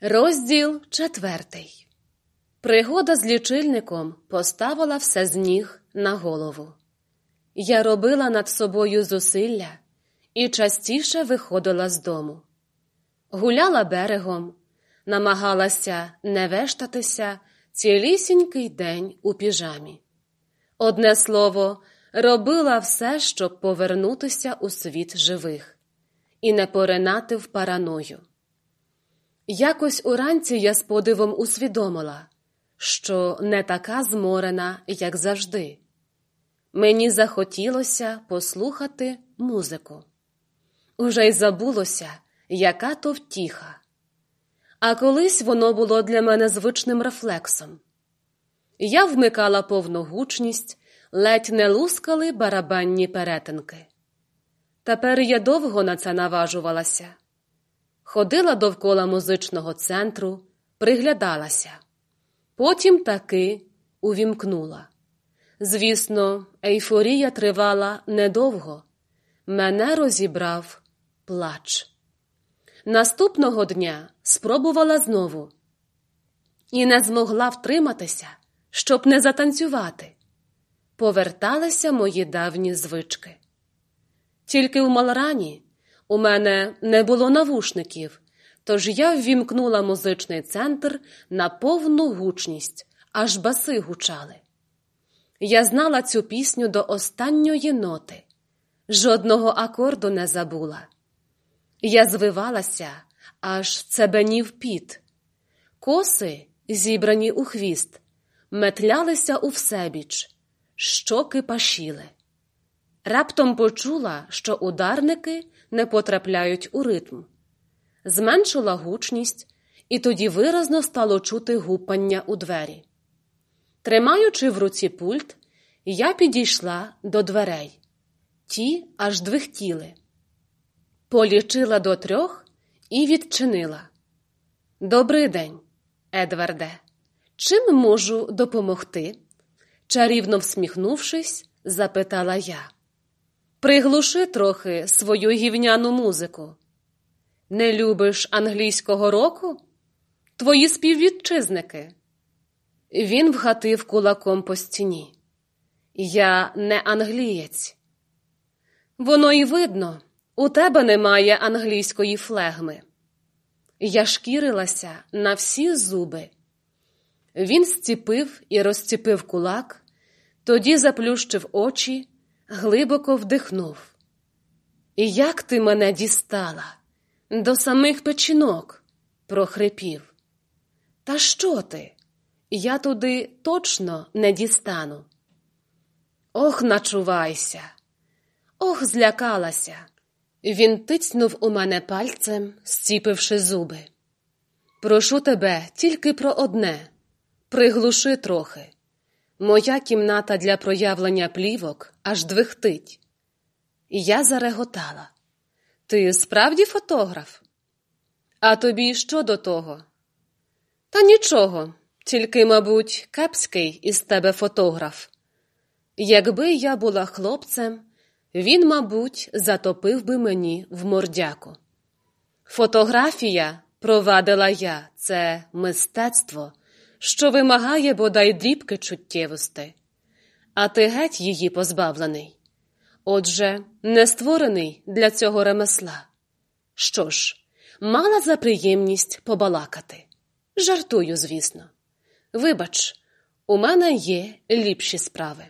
Розділ четвертий. Пригода з лічильником поставила все з ніг на голову. Я робила над собою зусилля і частіше виходила з дому. Гуляла берегом, намагалася не вештатися цілісінький день у піжамі. Одне слово, робила все, щоб повернутися у світ живих і не поринати в параною. Якось уранці я з подивом усвідомила, що не така зморена, як завжди. Мені захотілося послухати музику. Уже й забулося, яка то втіха. А колись воно було для мене звичним рефлексом. Я вмикала повну гучність, ледь не лускали барабанні перетинки. Тепер я довго на це наважувалася. Ходила довкола музичного центру, приглядалася, потім таки увімкнула. Звісно, ейфорія тривала недовго. Мене розібрав плач. Наступного дня спробувала знову і не змогла втриматися, щоб не затанцювати. Поверталися мої давні звички. Тільки в Малрані у мене не було навушників, тож я ввімкнула музичний центр на повну гучність, аж баси гучали. Я знала цю пісню до останньої ноти, жодного акорду не забула. Я звивалася, аж цебенів піт. Коси, зібрані у хвіст, метлялися у всебіч, щоки пашіли. Раптом почула, що ударники не потрапляють у ритм, зменшила гучність, і тоді виразно стало чути гупання у двері. Тримаючи в руці пульт, я підійшла до дверей. Ті аж двихтіли. Полічила до трьох і відчинила. Добрий день, Едварде. Чим можу допомогти? Чарівно всміхнувшись, запитала я. Приглуши трохи свою гівняну музику. Не любиш англійського року? Твої співвітчизники. Він вгатив кулаком по стіні. Я не англієць. Воно й видно, у тебе немає англійської флегми. Я шкірилася на всі зуби. Він зціпив і розціпив кулак, тоді заплющив очі глибоко вдихнув. І як ти мене дістала? До самих печінок, прохрипів. Та що ти? Я туди точно не дістану. Ох, начувайся, ох, злякалася. Він тицнув у мене пальцем, зціпивши зуби. Прошу тебе тільки про одне приглуши трохи. Моя кімната для проявлення плівок аж двихтить. Я зареготала. Ти справді фотограф? А тобі що до того? Та нічого, тільки, мабуть, кепський із тебе фотограф. Якби я була хлопцем, він, мабуть, затопив би мені в мордяку. Фотографія, провадила я, це мистецтво що вимагає бодай дрібки чуттєвости, а ти геть її позбавлений. Отже, не створений для цього ремесла. Що ж, мала за приємність побалакати. Жартую, звісно. Вибач, у мене є ліпші справи.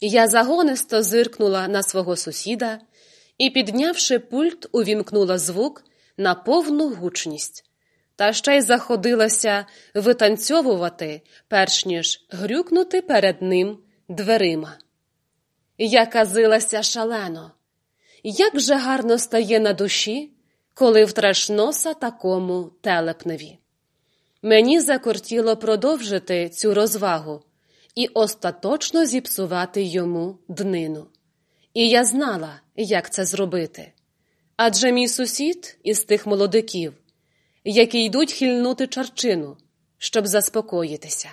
Я загонисто зиркнула на свого сусіда і, піднявши пульт, увімкнула звук на повну гучність, та ще й заходилася витанцьовувати, перш ніж грюкнути перед ним дверима. Я казилася шалено, як же гарно стає на душі, коли втреш носа такому телепневі. Мені закортіло продовжити цю розвагу і остаточно зіпсувати йому днину. І я знала, як це зробити. Адже мій сусід із тих молодиків які йдуть хильнути чарчину, щоб заспокоїтися.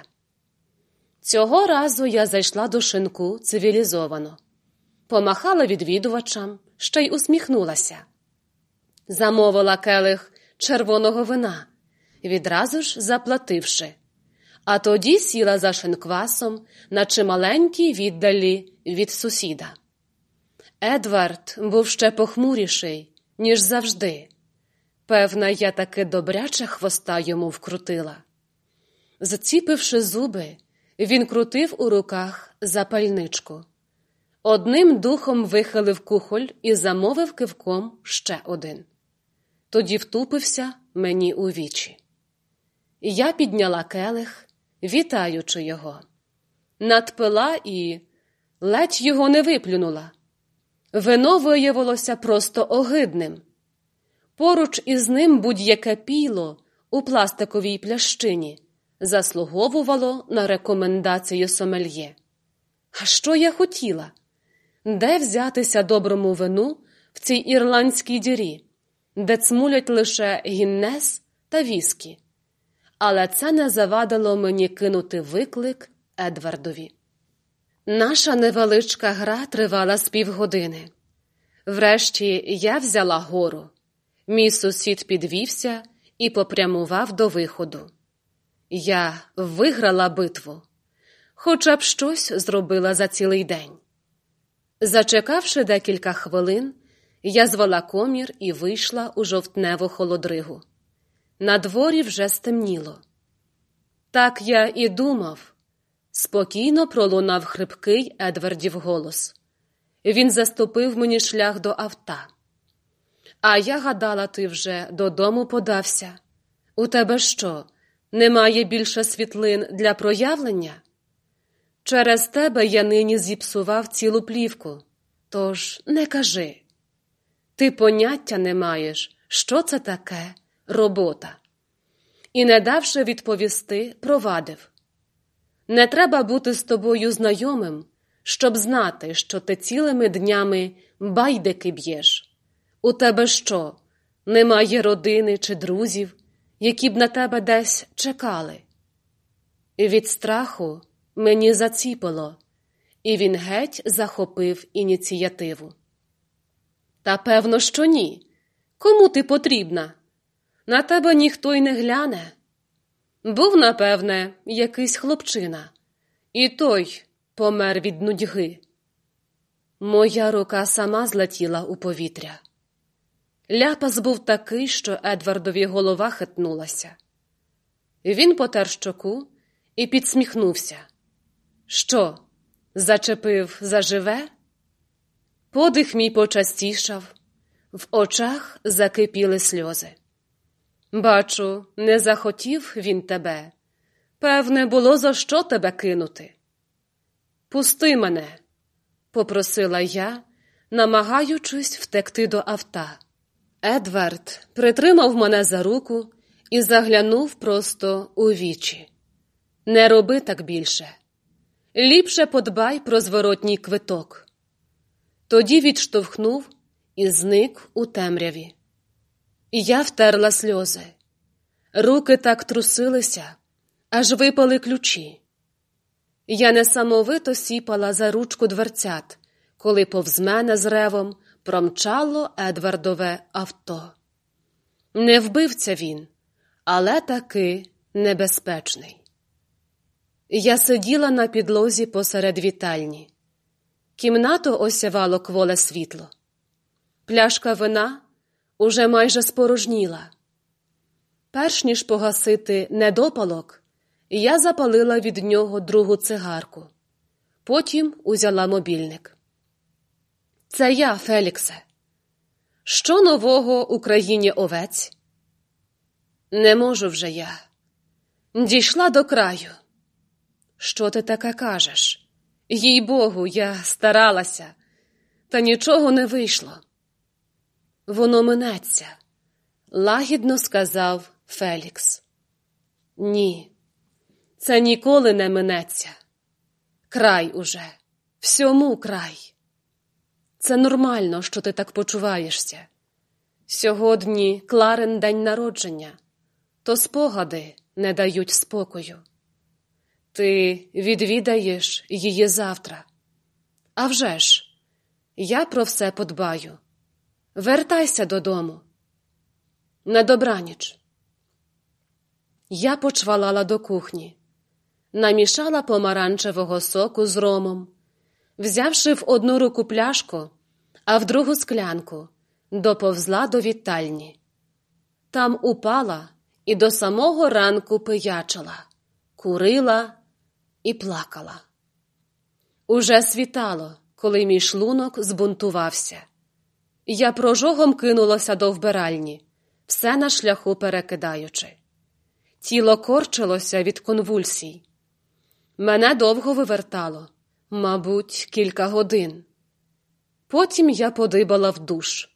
Цього разу я зайшла до шинку цивілізовано, помахала відвідувачам, ще й усміхнулася, замовила келих червоного вина відразу ж заплативши, а тоді сіла за шинквасом на чималенькій віддалі від сусіда. Едвард був ще похмуріший, ніж завжди. Певна, я таки добряче хвоста йому вкрутила. Заціпивши зуби, він крутив у руках запальничку. Одним духом вихилив кухоль і замовив кивком ще один. Тоді втупився мені у вічі. Я підняла келих, вітаючи його. Надпила і ледь його не виплюнула. Вино виявилося просто огидним. Поруч із ним будь-яке піло у пластиковій плящині заслуговувало на рекомендацію сомельє. А що я хотіла? Де взятися доброму вину в цій ірландській дірі, де цмулять лише гіннес та віскі? Але це не завадило мені кинути виклик Едвардові. Наша невеличка гра тривала з півгодини. Врешті я взяла гору. Мій сусід підвівся і попрямував до виходу. Я виграла битву, хоча б щось зробила за цілий день. Зачекавши декілька хвилин, я звела комір і вийшла у жовтневу холодригу. На дворі вже стемніло. Так я і думав, спокійно пролунав хрипкий Едвардів голос. Він заступив мені шлях до авта. А я гадала, ти вже додому подався. У тебе що? Немає більше світлин для проявлення? Через тебе я нині зіпсував цілу плівку. Тож не кажи. Ти поняття не маєш, що це таке робота. І, не давши відповісти, провадив Не треба бути з тобою знайомим, щоб знати, що ти цілими днями байдики б'єш. У тебе що? Немає родини чи друзів, які б на тебе десь чекали? Від страху мені заціпило, і він геть захопив ініціативу. Та певно, що ні. Кому ти потрібна? На тебе ніхто й не гляне. Був, напевне, якийсь хлопчина, і той помер від нудьги. Моя рука сама злетіла у повітря. Ляпас був такий, що Едвардові голова хитнулася. Він потер щоку і підсміхнувся. Що, зачепив заживе? Подих мій почастішав, в очах закипіли сльози. Бачу, не захотів він тебе. Певне, було за що тебе кинути. Пусти мене, попросила я, намагаючись втекти до авта. Едвард притримав мене за руку і заглянув просто у вічі. Не роби так більше. Ліпше подбай про зворотній квиток. Тоді відштовхнув і зник у темряві. Я втерла сльози. Руки так трусилися, аж випали ключі. Я несамовито сіпала за ручку дверцят, коли повз мене з ревом промчало Едвардове авто. Не вбивця він, але таки небезпечний. Я сиділа на підлозі посеред вітальні. Кімнату осявало кволе світло. Пляшка вина уже майже спорожніла. Перш ніж погасити недопалок, я запалила від нього другу цигарку. Потім узяла мобільник. Це я, Феліксе. Що нового Україні овець? Не можу вже я. Дійшла до краю. Що ти таке кажеш? Їй Богу, я старалася, та нічого не вийшло. Воно минеться, лагідно сказав Фелікс. Ні, це ніколи не минеться. Край уже, всьому край. Це нормально, що ти так почуваєшся. Сьогодні Кларен день народження, то спогади не дають спокою. Ти відвідаєш її завтра. А вже ж, я про все подбаю. Вертайся додому. На добраніч. Я почвалала до кухні, намішала помаранчевого соку з ромом, взявши в одну руку пляшку, а в другу склянку, доповзла до вітальні. Там упала і до самого ранку пиячила, курила і плакала. Уже світало, коли мій шлунок збунтувався. Я прожогом кинулася до вбиральні, все на шляху перекидаючи. Тіло корчилося від конвульсій. Мене довго вивертало, мабуть, кілька годин. Потім я подибала в душ,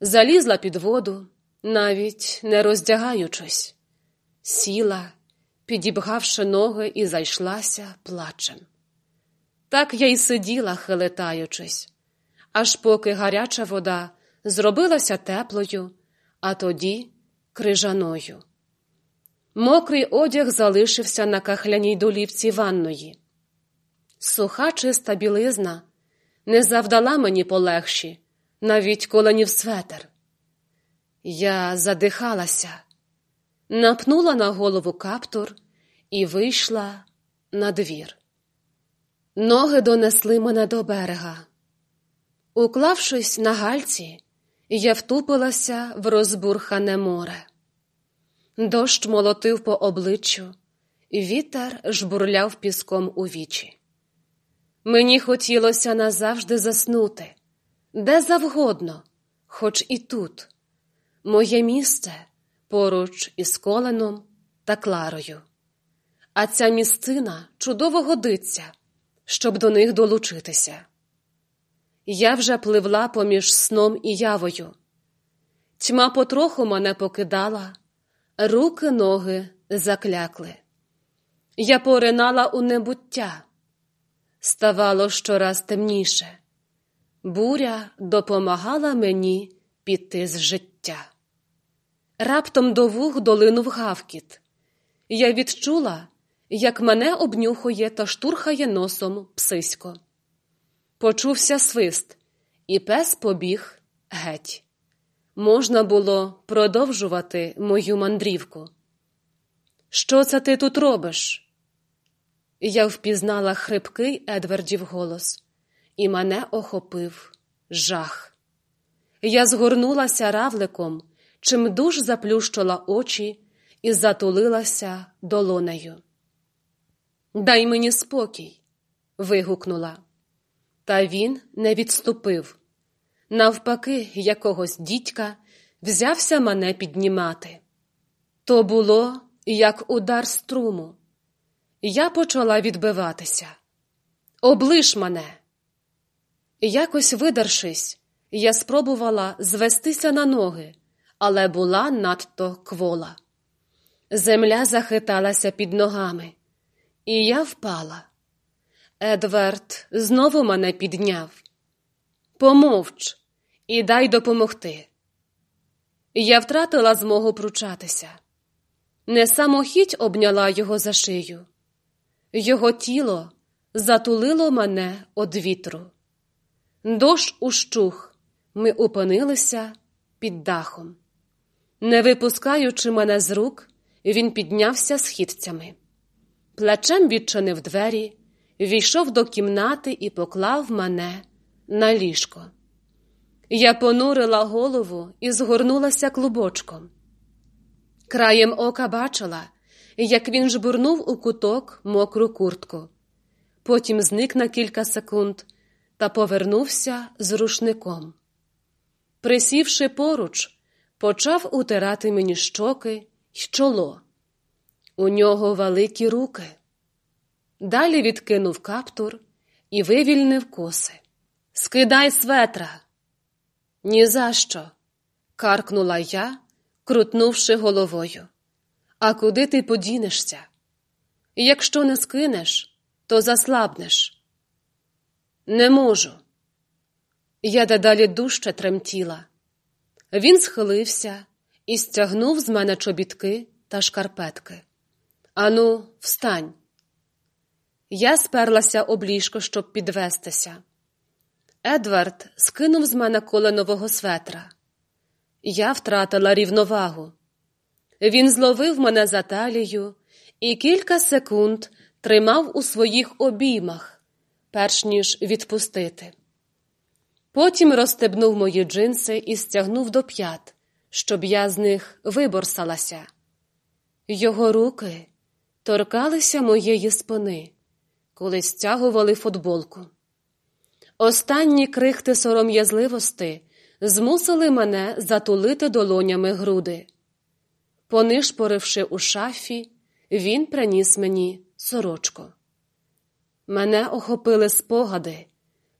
залізла під воду, навіть не роздягаючись, сіла, підібгавши ноги і зайшлася плачем. Так я й сиділа, хилетаючись, аж поки гаряча вода зробилася теплою, а тоді крижаною. Мокрий одяг залишився на кахляній долівці ванної. Суха чиста білизна не завдала мені полегші, навіть коленів светер. Я задихалася, напнула на голову каптур і вийшла на двір. Ноги донесли мене до берега. Уклавшись на гальці, я втупилася в розбурхане море. Дощ молотив по обличчю, вітер жбурляв піском у вічі. Мені хотілося назавжди заснути, де завгодно, хоч і тут, моє місце поруч із коленом та Кларою. А ця місцина чудово годиться, щоб до них долучитися. Я вже пливла поміж сном і явою. Тьма потроху мене покидала, руки ноги заклякли. Я поринала у небуття. Ставало щораз темніше. Буря допомагала мені піти з життя. Раптом до вух долинув гавкіт. Я відчула, як мене обнюхує та штурхає носом псисько. Почувся свист, і пес побіг геть. Можна було продовжувати мою мандрівку. Що це ти тут робиш? Я впізнала хрипкий Едвардів голос, і мене охопив жах. Я згорнулася равликом, чим душ заплющила очі і затулилася долонею. Дай мені спокій. вигукнула. Та він не відступив. Навпаки, якогось дідька взявся мене піднімати. То було як удар струму. Я почала відбиватися. Облиш мене. Якось видаршись, я спробувала звестися на ноги, але була надто квола. Земля захиталася під ногами, і я впала. Едвард знову мене підняв. Помовч і дай допомогти. Я втратила змогу пручатися. Не самохідь обняла його за шию. Його тіло затулило мене од вітру. Дощ ущух, ми опинилися під дахом. Не випускаючи мене з рук, він піднявся східцями. Плечем відчинив двері, війшов до кімнати і поклав мене на ліжко. Я понурила голову і згорнулася клубочком. Краєм ока бачила, як він жбурнув у куток мокру куртку. Потім зник на кілька секунд та повернувся з рушником. Присівши поруч, почав утирати мені щоки й чоло. У нього великі руки. Далі відкинув каптур і вивільнив коси. Скидай светра. «Ні за що!» – каркнула я, крутнувши головою. А куди ти подінешся? Якщо не скинеш, то заслабнеш. Не можу. Я дедалі дужче тремтіла. Він схилився і стягнув з мене чобітки та шкарпетки. Ану, встань. Я сперлася об ліжко, щоб підвестися. Едвард скинув з мене коленового светра. Я втратила рівновагу. Він зловив мене за талію і кілька секунд тримав у своїх обіймах, перш ніж відпустити. Потім розстебнув мої джинси і стягнув до п'ят, щоб я з них виборсалася. Його руки торкалися моєї спини, коли стягували футболку. Останні крихти сором'язливости змусили мене затулити долонями груди. Понишпоривши у шафі, він приніс мені сорочку. Мене охопили спогади,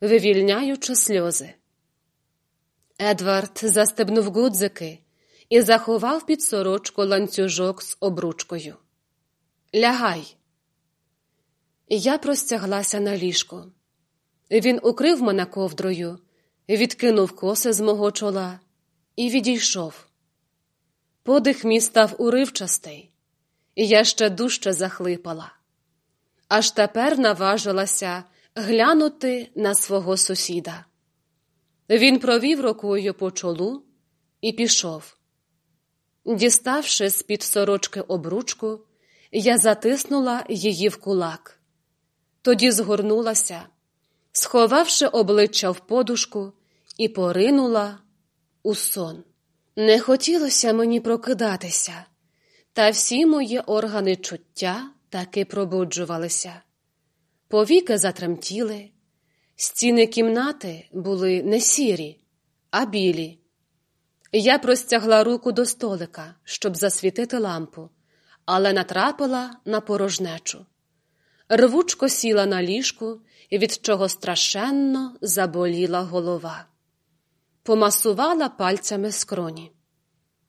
вивільняючи сльози. Едвард застебнув гудзики і заховав під сорочку ланцюжок з обручкою. Лягай. Я простяглася на ліжко. Він укрив мене ковдрою, відкинув коси з мого чола і відійшов. Подих мій став уривчастий, і я ще дужче захлипала. Аж тепер наважилася глянути на свого сусіда. Він провів рукою по чолу і пішов. Діставши з під сорочки обручку, я затиснула її в кулак. Тоді згорнулася, сховавши обличчя в подушку, і поринула у сон. Не хотілося мені прокидатися, та всі мої органи чуття таки пробуджувалися. Повіки затремтіли, стіни кімнати були не сірі, а білі. Я простягла руку до столика, щоб засвітити лампу, але натрапила на порожнечу. Рвучко сіла на ліжку, від чого страшенно заболіла голова. Помасувала пальцями скроні.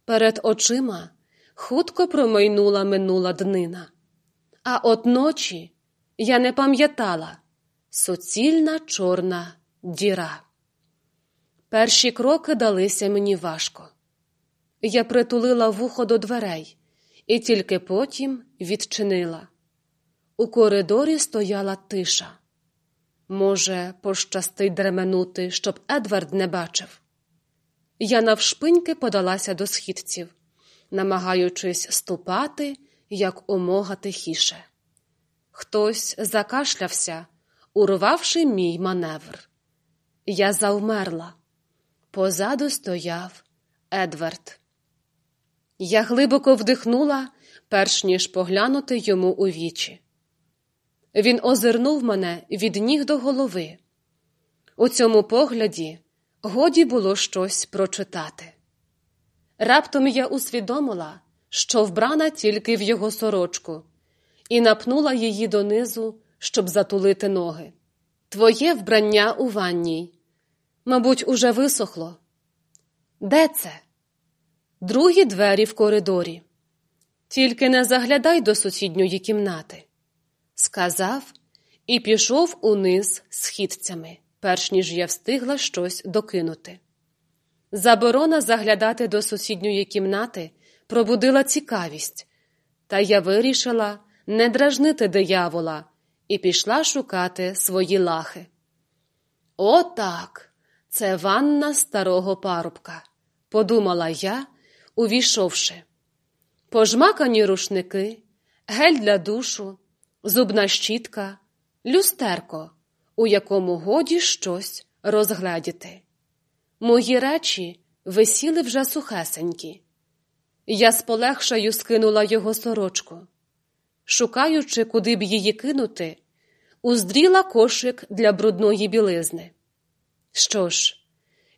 Перед очима хутко промайнула минула днина, а от ночі я не пам'ятала суцільна чорна діра. Перші кроки далися мені важко. Я притулила вухо до дверей і тільки потім відчинила. У коридорі стояла тиша. Може, пощастить дременути, щоб Едвард не бачив. Я навшпиньки подалася до східців, намагаючись ступати як умога тихіше. Хтось закашлявся, урвавши мій маневр. Я завмерла. Позаду стояв Едвард. Я глибоко вдихнула, перш ніж поглянути йому у вічі. Він озирнув мене від ніг до голови. У цьому погляді годі було щось прочитати. Раптом я усвідомила, що вбрана тільки в його сорочку, і напнула її донизу, щоб затулити ноги. Твоє вбрання у ванній, мабуть, уже висохло. Де це? Другі двері в коридорі. Тільки не заглядай до сусідньої кімнати, сказав і пішов униз східцями, перш ніж я встигла щось докинути. Заборона заглядати до сусідньої кімнати пробудила цікавість, та я вирішила не дражнити диявола і пішла шукати свої лахи. Отак, це ванна старого парубка, подумала я, увійшовши. Пожмакані рушники, гель для душу, зубна щітка, люстерко, у якому годі щось розгледіти. Мої речі висіли вже сухесенькі. Я з полегшаю скинула його сорочку. Шукаючи, куди б її кинути, уздріла кошик для брудної білизни. Що ж,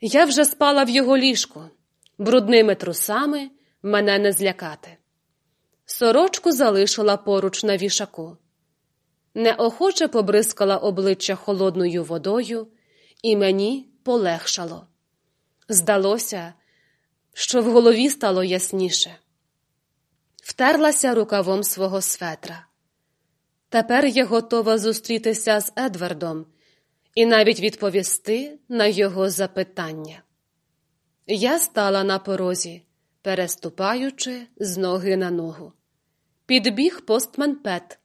я вже спала в його ліжку, брудними трусами мене не злякати. Сорочку залишила поруч на вішаку. Неохоче побризкала обличчя холодною водою, і мені полегшало. Здалося, що в голові стало ясніше. Втерлася рукавом свого светра. Тепер я готова зустрітися з Едвардом і навіть відповісти на його запитання. Я стала на порозі, переступаючи з ноги на ногу. Підбіг постмен Пет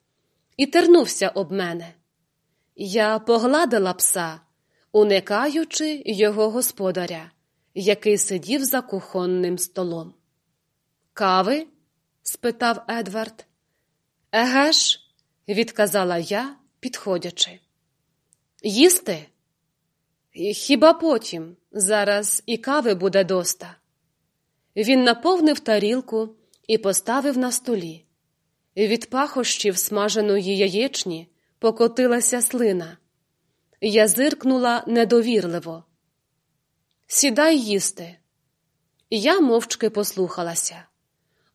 і тернувся об мене. Я погладила пса, уникаючи його господаря, який сидів за кухонним столом. Кави? спитав Едвард. Еге ж, відказала я, підходячи. Їсти? Хіба потім, зараз і кави буде доста. Він наповнив тарілку і поставив на столі. Від пахощів смаженої яєчні покотилася слина. Я зиркнула недовірливо. Сідай їсти. Я мовчки послухалася.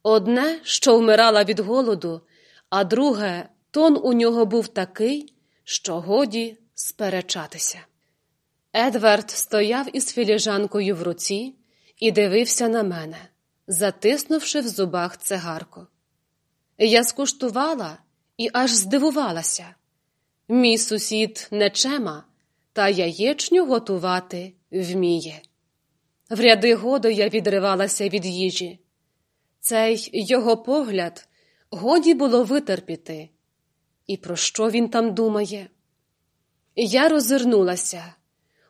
Одне, що вмирала від голоду, а друге, тон у нього був такий, що годі сперечатися. Едвард стояв із філіжанкою в руці і дивився на мене, затиснувши в зубах цигарку. Я скуштувала і аж здивувалася. Мій сусід нечема, та яєчню готувати вміє. В ряди году я відривалася від їжі. Цей його погляд годі було витерпіти. І про що він там думає? Я розвернулася.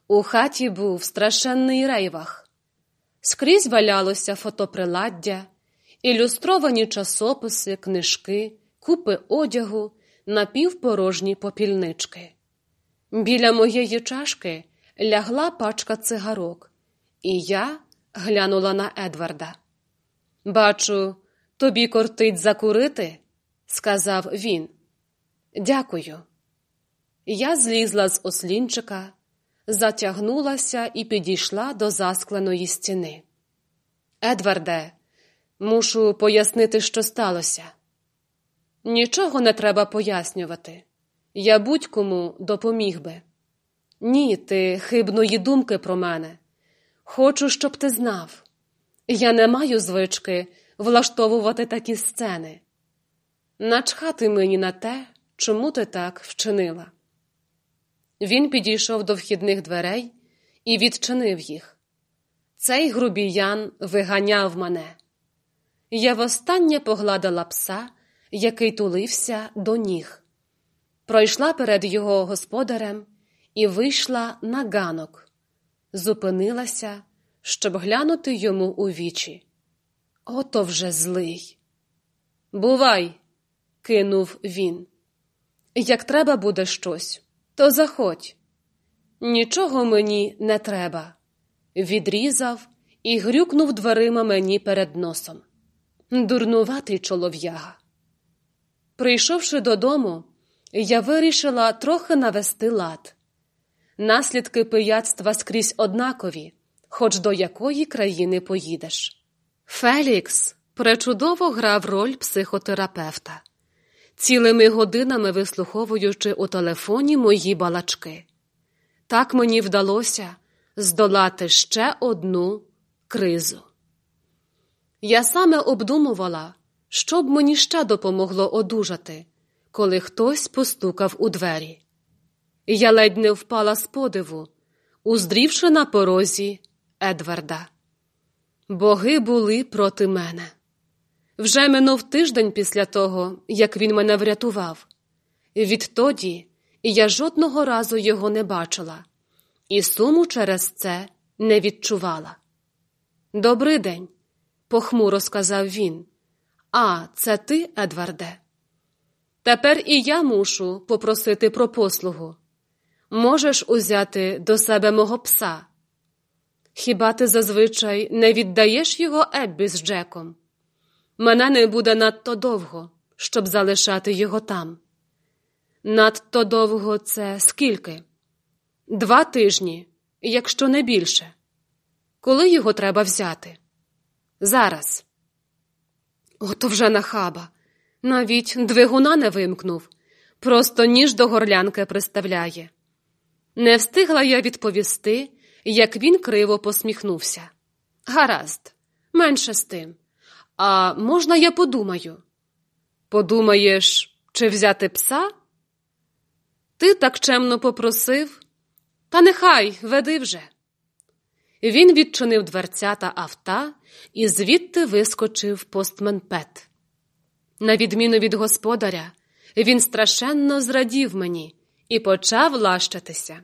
У хаті був страшенний рейвах. Скрізь валялося фотоприладдя, ілюстровані часописи, книжки, купи одягу, напівпорожні попільнички. Біля моєї чашки лягла пачка цигарок, і я глянула на Едварда. Бачу, тобі кортить закурити, сказав він. Дякую. Я злізла з ослінчика, затягнулася і підійшла до заскленої стіни. Едварде, мушу пояснити, що сталося. Нічого не треба пояснювати. Я будь-кому допоміг би. Ні, ти хибної думки про мене. Хочу, щоб ти знав. Я не маю звички влаштовувати такі сцени. Начхати мені на те, чому ти так вчинила. Він підійшов до вхідних дверей і відчинив їх. Цей грубіян виганяв мене. Я востаннє погладила пса, який тулився до ніг. Пройшла перед його господарем і вийшла на ганок, зупинилася, щоб глянути йому у вічі. Ото вже злий. Бувай, кинув він. Як треба буде щось, то заходь. Нічого мені не треба. Відрізав і грюкнув дверима мені перед носом. Дурнуватий чолов'яга. Прийшовши додому, я вирішила трохи навести лад. Наслідки пияцтва скрізь однакові, хоч до якої країни поїдеш. Фелікс пречудово грав роль психотерапевта, цілими годинами вислуховуючи у телефоні мої балачки. Так мені вдалося здолати ще одну кризу. Я саме обдумувала, що б мені ще допомогло одужати, коли хтось постукав у двері. Я ледь не впала з подиву, уздрівши на порозі Едварда. Боги були проти мене. Вже минув тиждень після того, як він мене врятував. Відтоді я жодного разу його не бачила, і суму через це не відчувала. «Добрий день», – похмуро сказав він. А, це ти, Едварде? Тепер і я мушу попросити про послугу. Можеш узяти до себе мого пса. Хіба ти зазвичай не віддаєш його Еббі з Джеком? Мене не буде надто довго, щоб залишати його там. Надто довго це скільки? Два тижні, якщо не більше. Коли його треба взяти? Зараз. Ото вже нахаба. Навіть двигуна не вимкнув, просто ніж до горлянки приставляє. Не встигла я відповісти, як він криво посміхнувся. Гаразд, менше з тим. А можна я подумаю? Подумаєш, чи взяти пса? Ти так чемно попросив, та нехай веди вже. Він відчинив дверцята авта і звідти вискочив постмен Пет. На відміну від господаря, він страшенно зрадів мені і почав лащатися.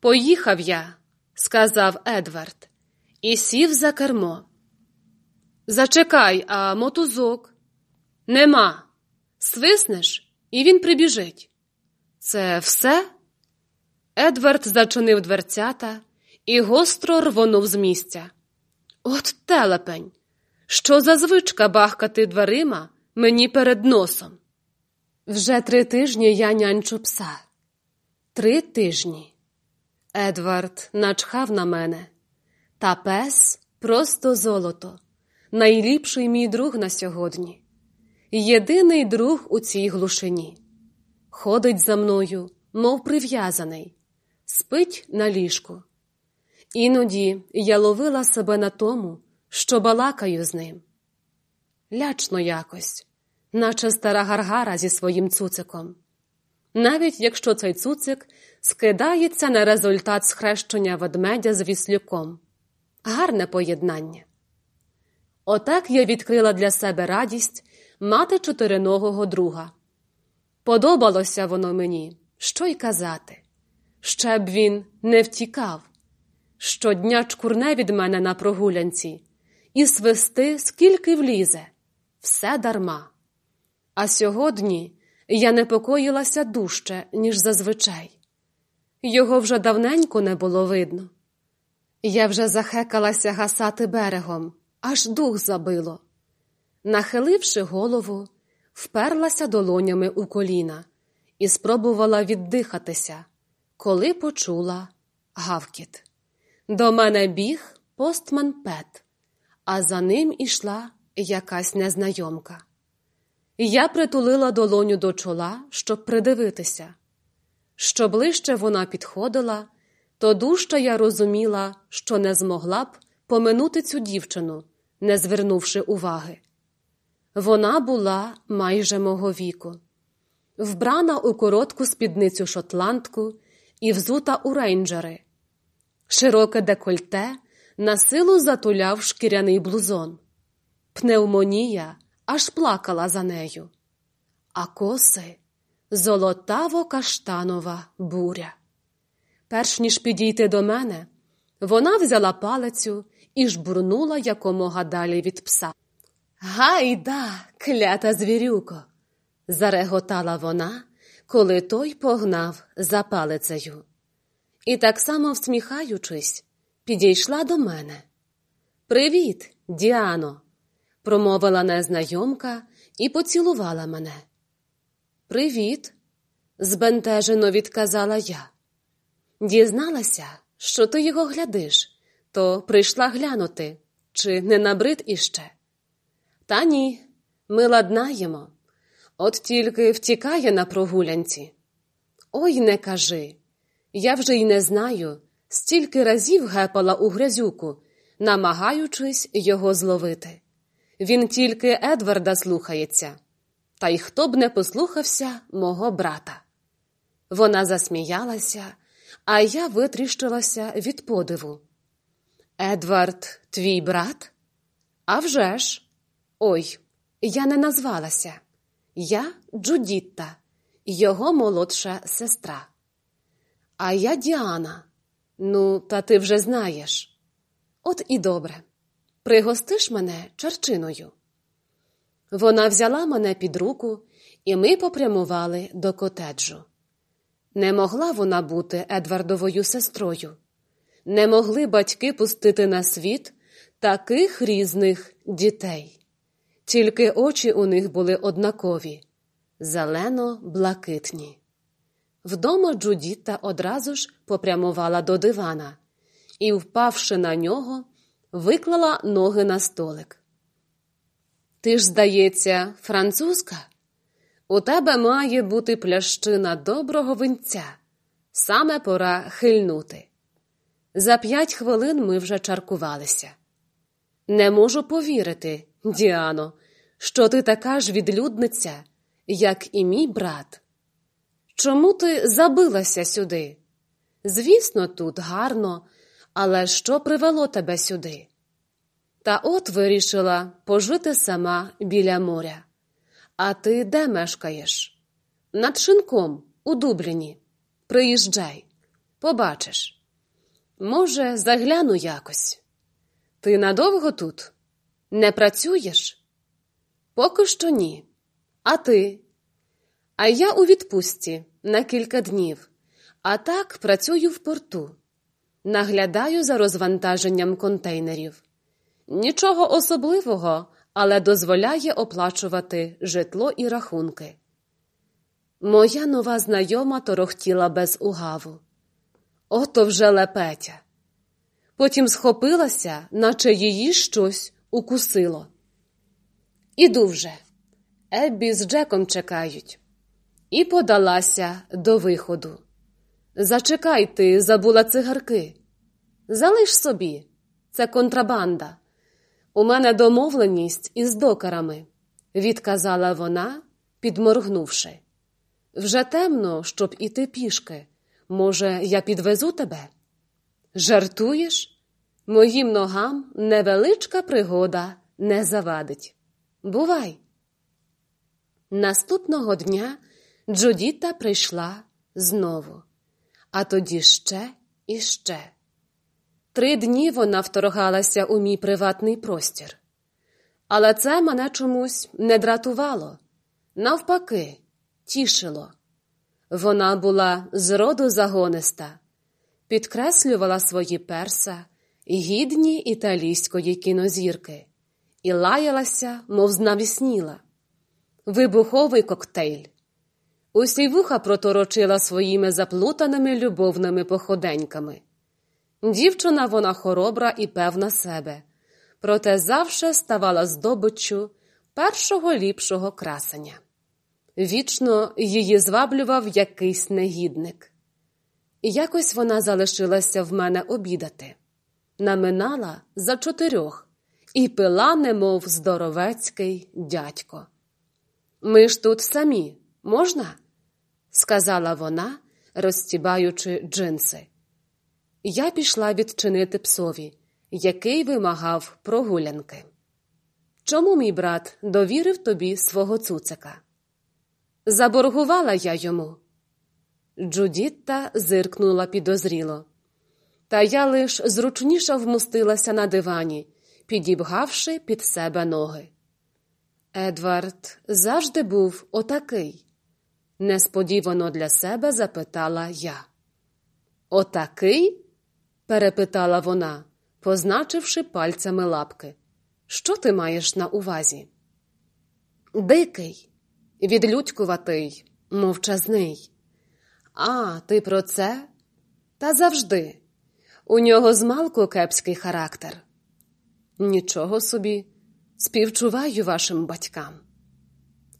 Поїхав я, сказав Едвард, і сів за кермо. Зачекай, а мотузок? Нема. Свиснеш, і він прибіжить. Це все? Едвард зачинив дверцята і гостро рвонув з місця. От телепень! Що за звичка бахкати дверима мені перед носом? Вже три тижні я нянчу пса. Три тижні. Едвард начхав на мене, та пес просто золото, найліпший мій друг на сьогодні, єдиний друг у цій глушині. Ходить за мною, мов прив'язаний, спить на ліжку. Іноді я ловила себе на тому, що балакаю з ним. Лячно якось, наче стара гаргара зі своїм цуциком. Навіть якщо цей цуцик скидається на результат схрещення ведмедя з віслюком. Гарне поєднання. Отак я відкрила для себе радість мати чотириногого друга. Подобалося воно мені, що й казати, ще б він не втікав. Щодня чкурне від мене на прогулянці, і свисти, скільки влізе, все дарма. А сьогодні я непокоїлася дужче, ніж зазвичай. Його вже давненько не було видно. Я вже захекалася гасати берегом, аж дух забило. Нахиливши голову, вперлася долонями у коліна і спробувала віддихатися, коли почула гавкіт. До мене біг постман Пет, а за ним ішла якась незнайомка. Я притулила долоню до чола, щоб придивитися. Що ближче вона підходила, то дужче я розуміла, що не змогла б поминути цю дівчину, не звернувши уваги. Вона була майже мого віку, вбрана у коротку спідницю шотландку і взута у рейнджери. Широке декольте на силу затуляв шкіряний блузон. Пневмонія аж плакала за нею, а коси золотаво каштанова буря. Перш ніж підійти до мене, вона взяла палицю і жбурнула якомога далі від пса. Гайда, клята звірюко, зареготала вона, коли той погнав за палицею. І так само всміхаючись, підійшла до мене. Привіт, Діано, промовила незнайомка і поцілувала мене. Привіт, збентежено відказала я. Дізналася, що ти його глядиш, то прийшла глянути, чи не набрид іще. Та ні, ми ладнаємо, от тільки втікає на прогулянці. Ой, не кажи. Я вже й не знаю, стільки разів гепала у грязюку, намагаючись його зловити. Він тільки Едварда слухається, та й хто б не послухався мого брата. Вона засміялася, а я витріщилася від подиву. Едвард, твій брат? «А вже ж! Ой, я не назвалася. Я Джудітта, його молодша сестра. А я Діана. Ну, та ти вже знаєш. От і добре. Пригостиш мене чарчиною. Вона взяла мене під руку, і ми попрямували до котеджу. Не могла вона бути Едвардовою сестрою. Не могли батьки пустити на світ таких різних дітей. Тільки очі у них були однакові, зелено блакитні. Вдома Джудіта одразу ж попрямувала до дивана і, впавши на нього, виклала ноги на столик. Ти ж, здається, французка? У тебе має бути плящина доброго винця. Саме пора хильнути. За п'ять хвилин ми вже чаркувалися. Не можу повірити, Діано, що ти така ж відлюдниця, як і мій брат. Чому ти забилася сюди? Звісно, тут гарно, але що привело тебе сюди? Та от вирішила пожити сама біля моря. А ти де мешкаєш? Над шинком, у Дубліні. Приїжджай, побачиш. Може, загляну якось. Ти надовго тут? Не працюєш? Поки що ні. А ти? А я у відпустці на кілька днів, а так працюю в порту. Наглядаю за розвантаженням контейнерів. Нічого особливого, але дозволяє оплачувати житло і рахунки. Моя нова знайома торохтіла без угаву. Ото вже лепетя. Потім схопилася, наче її щось укусило. Іду вже. Еббі з Джеком чекають. І подалася до виходу. Зачекай ти, забула цигарки. Залиш собі, це контрабанда. У мене домовленість із докарами, відказала вона, підморгнувши. Вже темно, щоб іти пішки. Може, я підвезу тебе? Жартуєш? Моїм ногам невеличка пригода не завадить. Бувай. Наступного дня Джудіта прийшла знову, а тоді ще і ще. Три дні вона вторгалася у мій приватний простір. Але це мене чомусь не дратувало, навпаки, тішило. Вона була зроду загониста, підкреслювала свої перса, гідні італійської кінозірки, і лаялася, мов знавісніла. Вибуховий коктейль. Усі вуха проторочила своїми заплутаними любовними походеньками. Дівчина вона хоробра і певна себе, проте завше ставала здобиччю першого ліпшого красення. Вічно її зваблював якийсь негідник. І якось вона залишилася в мене обідати, наминала за чотирьох і пила, немов здоровецький дядько. Ми ж тут самі, можна? Сказала вона, розстібаючи джинси. Я пішла відчинити псові, який вимагав прогулянки. Чому мій брат довірив тобі свого цуцика? Заборгувала я йому. Джудітта зиркнула підозріло. Та я лиш зручніше вмостилася на дивані, підібгавши під себе ноги. Едвард завжди був отакий, несподівано для себе запитала я. Отакий? перепитала вона, позначивши пальцями лапки. Що ти маєш на увазі? Дикий, відлюдькуватий, мовчазний. А, ти про це? Та завжди. У нього змалку кепський характер. Нічого собі, співчуваю вашим батькам.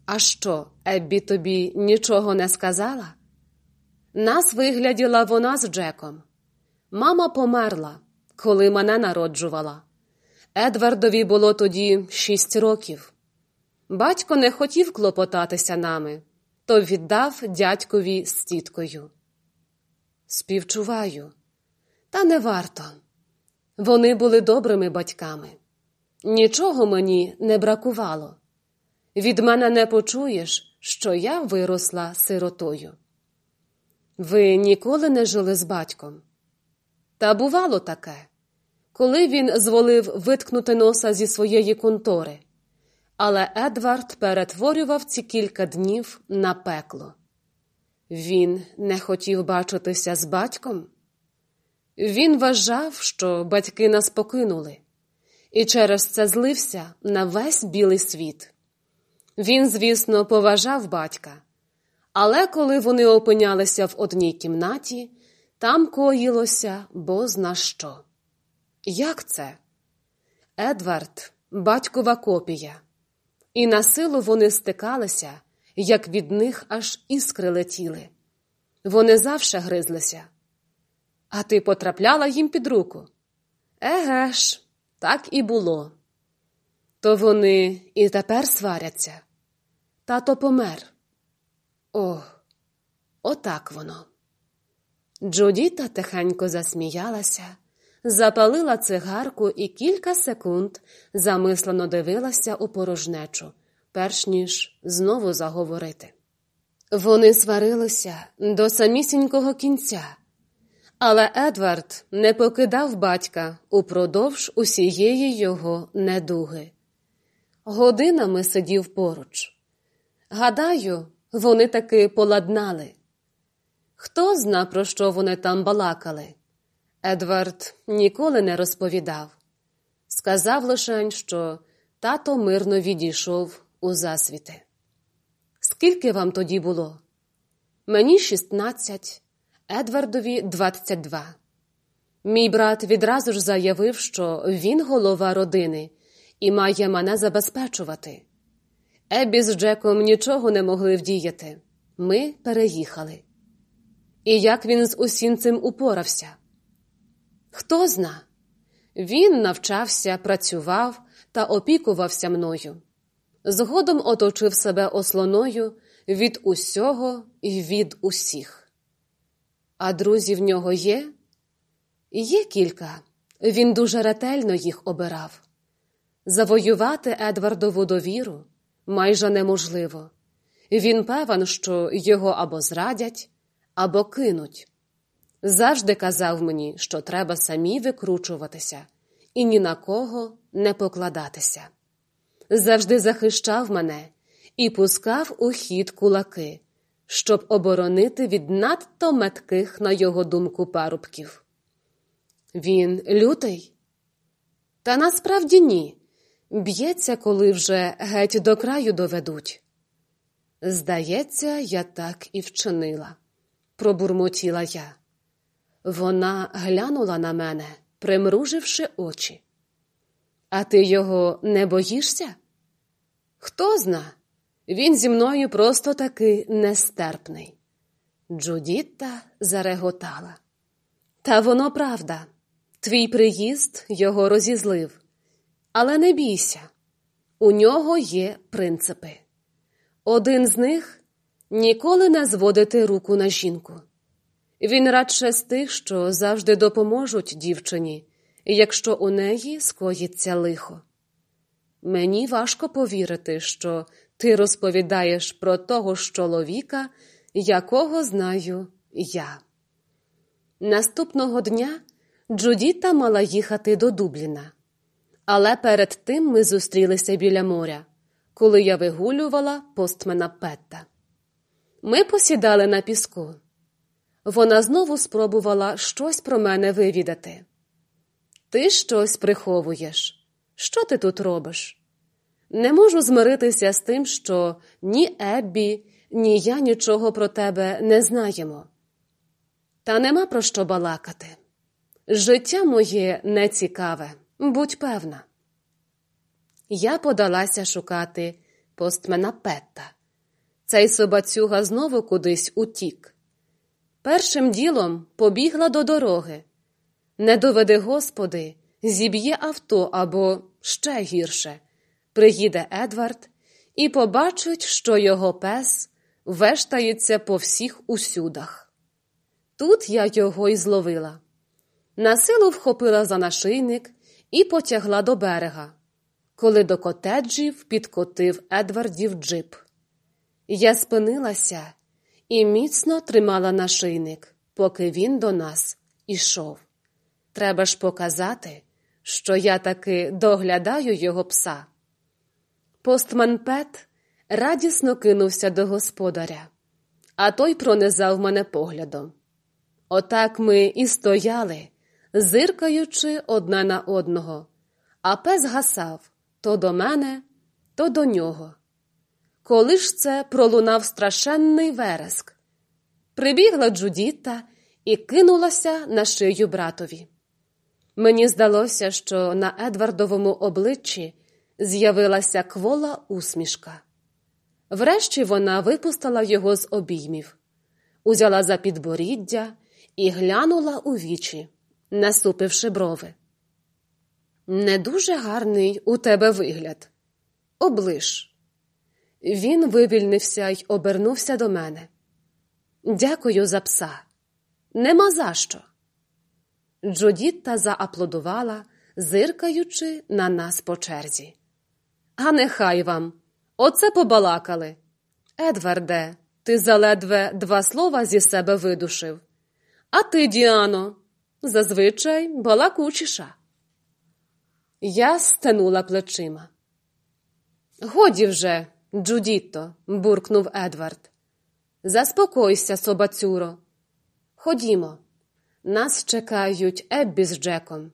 А що, Еббі тобі нічого не сказала? Нас вигляділа вона з Джеком. Мама померла, коли мене народжувала. Едвардові було тоді шість років. Батько не хотів клопотатися нами, то віддав дядькові з тіткою. Співчуваю, та не варто. Вони були добрими батьками. Нічого мені не бракувало. Від мене не почуєш, що я виросла сиротою. Ви ніколи не жили з батьком. Та бувало таке, коли він зволив виткнути носа зі своєї контори. Але Едвард перетворював ці кілька днів на пекло. Він не хотів бачитися з батьком. Він вважав, що батьки нас покинули, і через це злився на весь білий світ. Він, звісно, поважав батька, але коли вони опинялися в одній кімнаті, там коїлося бозна що. Як це? Едвард, батькова копія, і на силу вони стикалися, як від них аж іскри летіли. Вони завше гризлися. А ти потрапляла їм під руку? Еге ж, так і було. То вони і тепер сваряться. Тато помер. Ох, отак воно. Джудіта тихенько засміялася, запалила цигарку і кілька секунд замислено дивилася у порожнечу, перш ніж знову заговорити. Вони сварилися до самісінького кінця, але Едвард не покидав батька упродовж усієї його недуги. годинами сидів поруч. Гадаю, вони таки поладнали. Хто зна, про що вони там балакали? Едвард ніколи не розповідав. Сказав лише, що тато мирно відійшов у засвіти. Скільки вам тоді було? Мені 16, Едвардові 22. Мій брат відразу ж заявив, що він голова родини і має мене забезпечувати. Ебі з Джеком нічого не могли вдіяти. Ми переїхали. І як він з усім цим упорався? Хто зна? Він навчався, працював та опікувався мною. Згодом оточив себе ослоною від усього і від усіх. А друзі в нього є? Є кілька. Він дуже ретельно їх обирав. Завоювати Едвардову довіру майже неможливо. Він певен, що його або зрадять, або кинуть. Завжди казав мені, що треба самі викручуватися і ні на кого не покладатися. Завжди захищав мене і пускав у хід кулаки, щоб оборонити від надто метких, на його думку, парубків. Він лютий? Та насправді ні. Б'ється, коли вже геть до краю доведуть. Здається, я так і вчинила, пробурмотіла я. Вона глянула на мене, примруживши очі. А ти його не боїшся? Хто зна, він зі мною просто таки нестерпний. Джудітта зареготала. Та воно правда. Твій приїзд його розізлив. Але не бійся, у нього є принципи. Один з них ніколи не зводити руку на жінку. Він радше з тих, що завжди допоможуть дівчині, якщо у неї скоїться лихо. Мені важко повірити, що ти розповідаєш про того ж чоловіка, якого знаю я. Наступного дня Джудіта мала їхати до Дубліна. Але перед тим ми зустрілися біля моря, коли я вигулювала постмена Петта. Ми посідали на піску. Вона знову спробувала щось про мене вивідати. Ти щось приховуєш. Що ти тут робиш? Не можу змиритися з тим, що ні Еббі, ні я нічого про тебе не знаємо. Та нема про що балакати. Життя моє не цікаве, будь певна. Я подалася шукати постмена Петта. Цей собацюга знову кудись утік. Першим ділом побігла до дороги. Не доведи, Господи, зіб'є авто або ще гірше. Приїде Едвард і побачить, що його пес вештається по всіх усюдах. Тут я його й зловила. Насилу вхопила за нашийник і потягла до берега, коли до котеджів підкотив Едвардів джип. Я спинилася і міцно тримала нашийник, поки він до нас ішов. Треба ж показати, що я таки доглядаю його пса. Постман Пет радісно кинувся до господаря, а той пронизав мене поглядом. Отак ми і стояли зиркаючи одне на одного, а пес гасав то до мене, то до нього. Коли ж це пролунав страшенний вереск, прибігла Джудіта і кинулася на шию братові. Мені здалося, що на Едвардовому обличчі з'явилася квола усмішка. Врешті вона випустила його з обіймів, узяла за підборіддя і глянула у вічі насупивши брови. Не дуже гарний у тебе вигляд. Облиш. Він вивільнився й обернувся до мене. Дякую за пса. Нема за що. Джудітта зааплодувала, зиркаючи на нас по черзі. А нехай вам. Оце побалакали. Едварде, ти заледве два слова зі себе видушив. А ти, Діано, зазвичай балакучіша. Я стенула плечима. Годі вже, Джудітто, буркнув Едвард. Заспокойся, собацюро. Ходімо, нас чекають Еббі з Джеком.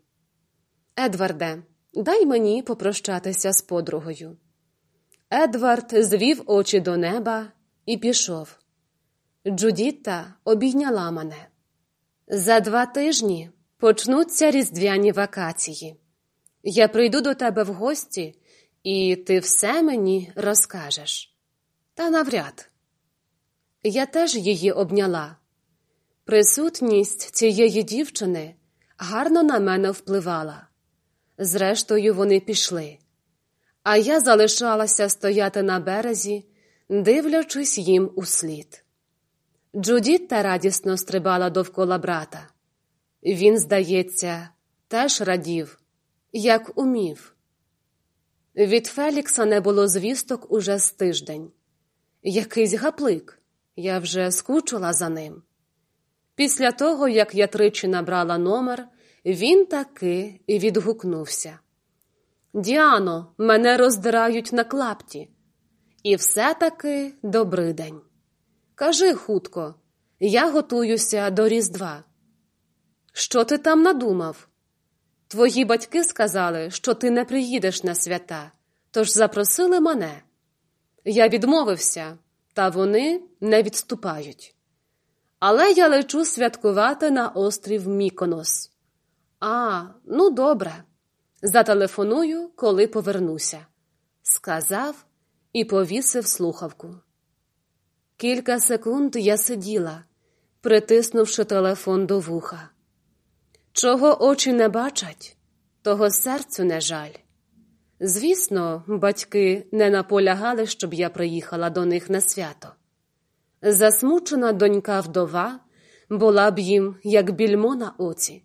Едварде, дай мені попрощатися з подругою. Едвард звів очі до неба і пішов. Джудітта обійняла мене. За два тижні почнуться різдвяні вакації. Я прийду до тебе в гості, і ти все мені розкажеш. Та навряд. Я теж її обняла. Присутність цієї дівчини гарно на мене впливала. Зрештою, вони пішли, а я залишалася стояти на березі, дивлячись їм у слід. Джудітта радісно стрибала довкола брата. Він, здається, теж радів, як умів. Від Фелікса не було звісток уже з тиждень. Якийсь гаплик, я вже скучила за ним. Після того, як я тричі набрала номер, він таки відгукнувся. Діано, мене роздирають на клапті. І все таки добрий день. Кажи хутко, я готуюся до Різдва. Що ти там надумав? Твої батьки сказали, що ти не приїдеш на свята, тож запросили мене. Я відмовився, та вони не відступають. Але я лечу святкувати на острів Міконос. А, ну добре. Зателефоную, коли повернуся, сказав і повісив слухавку. Кілька секунд я сиділа, притиснувши телефон до вуха. Чого очі не бачать, того серцю не жаль. Звісно, батьки не наполягали, щоб я приїхала до них на свято. Засмучена донька вдова була б їм, як більмо на оці.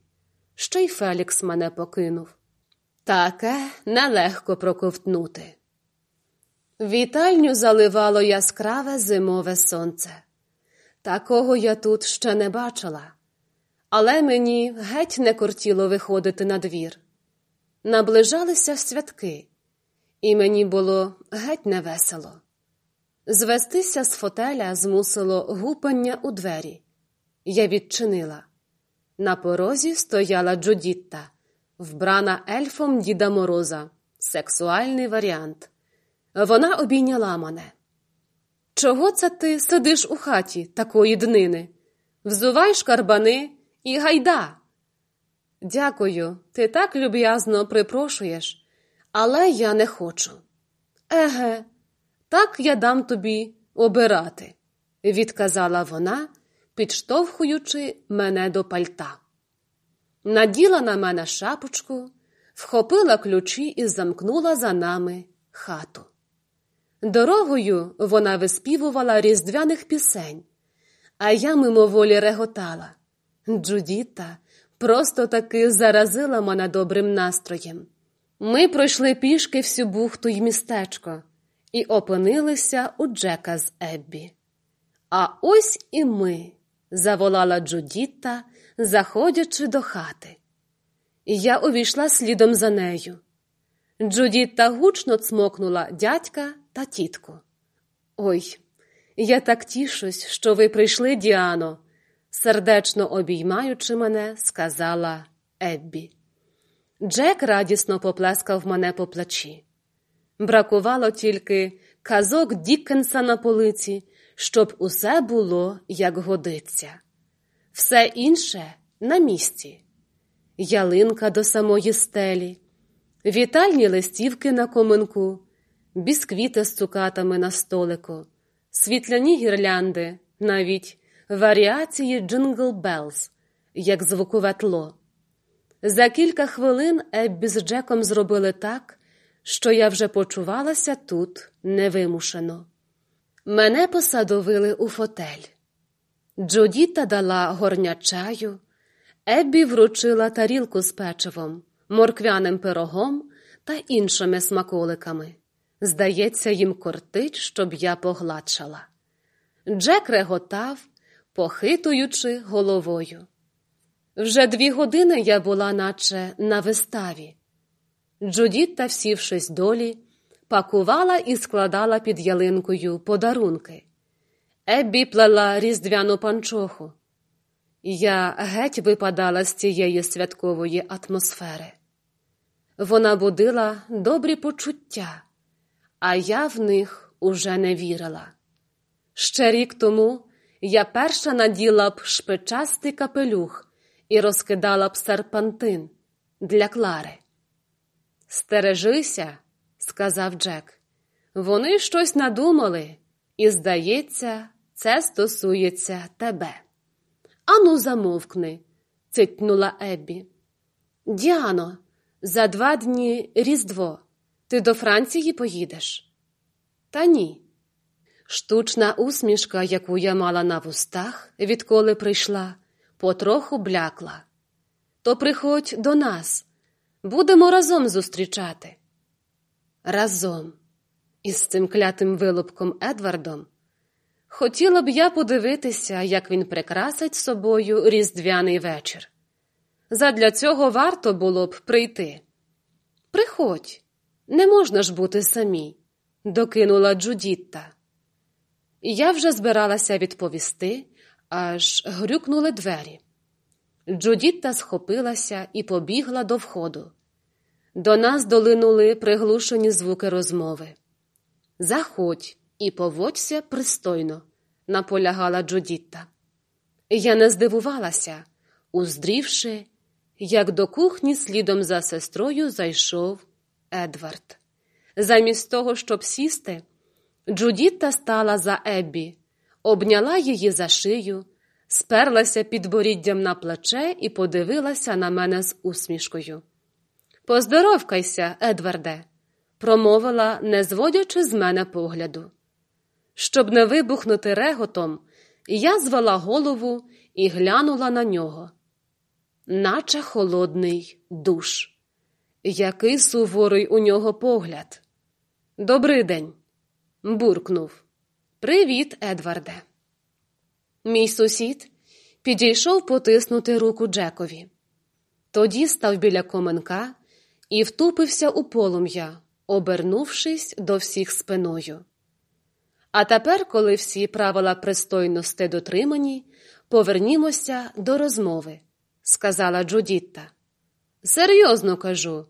Ще й Фелікс мене покинув. Таке нелегко проковтнути. Вітальню заливало яскраве зимове сонце. Такого я тут ще не бачила, але мені геть не кортіло виходити на двір. Наближалися святки, і мені було геть невесело. Звестися з фотеля змусило гупання у двері. Я відчинила. На порозі стояла Джудітта, вбрана ельфом Діда Мороза, сексуальний варіант. Вона обійняла мене. Чого це ти сидиш у хаті такої днини? Взувай шкарбани і гайда. Дякую, ти так люб'язно припрошуєш, але я не хочу. Еге, так я дам тобі обирати, відказала вона, підштовхуючи мене до пальта. Наділа на мене шапочку, вхопила ключі і замкнула за нами хату. Дорогою вона виспівувала різдвяних пісень, а я мимоволі реготала. Джудіта просто таки заразила мене добрим настроєм. Ми пройшли пішки всю бухту й містечко і опинилися у Джека з Еббі. А ось і ми, заволала Джудітта, заходячи до хати. Я увійшла слідом за нею. Джудітта гучно цмокнула дядька та тітку. Ой, я так тішусь, що ви прийшли, Діано, сердечно обіймаючи мене, сказала Еббі. Джек радісно поплескав мене по плечі. Бракувало тільки казок Діккенса на полиці, щоб усе було, як годиться. Все інше на місці. Ялинка до самої стелі, вітальні листівки на коминку, бісквіти з цукатами на столику, світляні гірлянди, навіть варіації Джингл Белз, як звукове тло. За кілька хвилин Еббі з Джеком зробили так, що я вже почувалася тут невимушено. Мене посадовили у фотель. Джудіта дала горня чаю, Еббі вручила тарілку з печивом, морквяним пирогом та іншими смаколиками. Здається, їм кортить, щоб я погладшала. Джек реготав, похитуючи головою. Вже дві години я була, наче на виставі. Джудітта, всівшись долі, пакувала і складала під ялинкою подарунки. Еббі плела різдвяну панчоху. Я геть випадала з цієї святкової атмосфери. Вона будила добрі почуття, а я в них уже не вірила. Ще рік тому я перша наділа б шпичастий капелюх і розкидала б серпантин для Клари. Стережися, сказав Джек. Вони щось надумали, і, здається, це стосується тебе. Ану, замовкни, цитнула Еббі. Діано, за два дні Різдво. Ти до Франції поїдеш? Та ні. Штучна усмішка, яку я мала на вустах, відколи прийшла, потроху блякла. То приходь до нас, будемо разом зустрічати. Разом, із цим клятим вилупком Едвардом. Хотіла б я подивитися, як він прикрасить собою різдвяний вечір. Задля цього варто було б прийти. Приходь, не можна ж бути самій, докинула Джудітта. Я вже збиралася відповісти, аж грюкнули двері. Джудітта схопилася і побігла до входу. До нас долинули приглушені звуки розмови. Заходь і поводься пристойно, наполягала Джудітта. Я не здивувалася, уздрівши, як до кухні слідом за сестрою зайшов Едвард. Замість того, щоб сісти, Джудітта стала за Еббі, обняла її за шию, сперлася під боріддям на плече і подивилася на мене з усмішкою. Поздоровкайся, Едварде, промовила, не зводячи з мене погляду. Щоб не вибухнути реготом, я звела голову і глянула на нього, наче холодний душ. Який суворий у нього погляд. «Добрий день!» – буркнув. Привіт, Едварде. Мій сусід підійшов потиснути руку Джекові. Тоді став біля коменка і втупився у полум'я, обернувшись до всіх спиною. А тепер, коли всі правила пристойності дотримані, повернімося до розмови, сказала Джудітта. Серйозно кажу,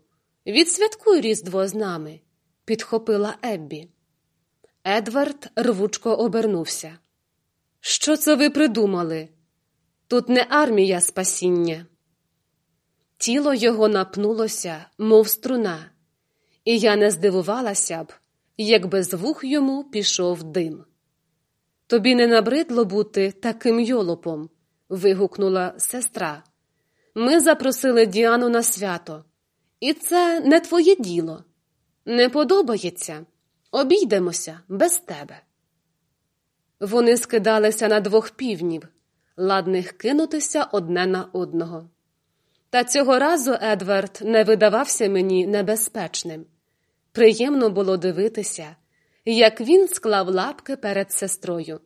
відсвяткуй Різдво з нами, підхопила Еббі. Едвард рвучко обернувся. Що це ви придумали? Тут не армія спасіння. Тіло його напнулося, мов струна, і я не здивувалася б, якби з вух йому пішов дим. Тобі не набридло бути таким йолопом, вигукнула сестра. Ми запросили Діану на свято, і це не твоє діло. Не подобається. Обійдемося без тебе. Вони скидалися на двох півнів, ладних кинутися одне на одного. Та цього разу Едвард не видавався мені небезпечним. Приємно було дивитися, як він склав лапки перед сестрою,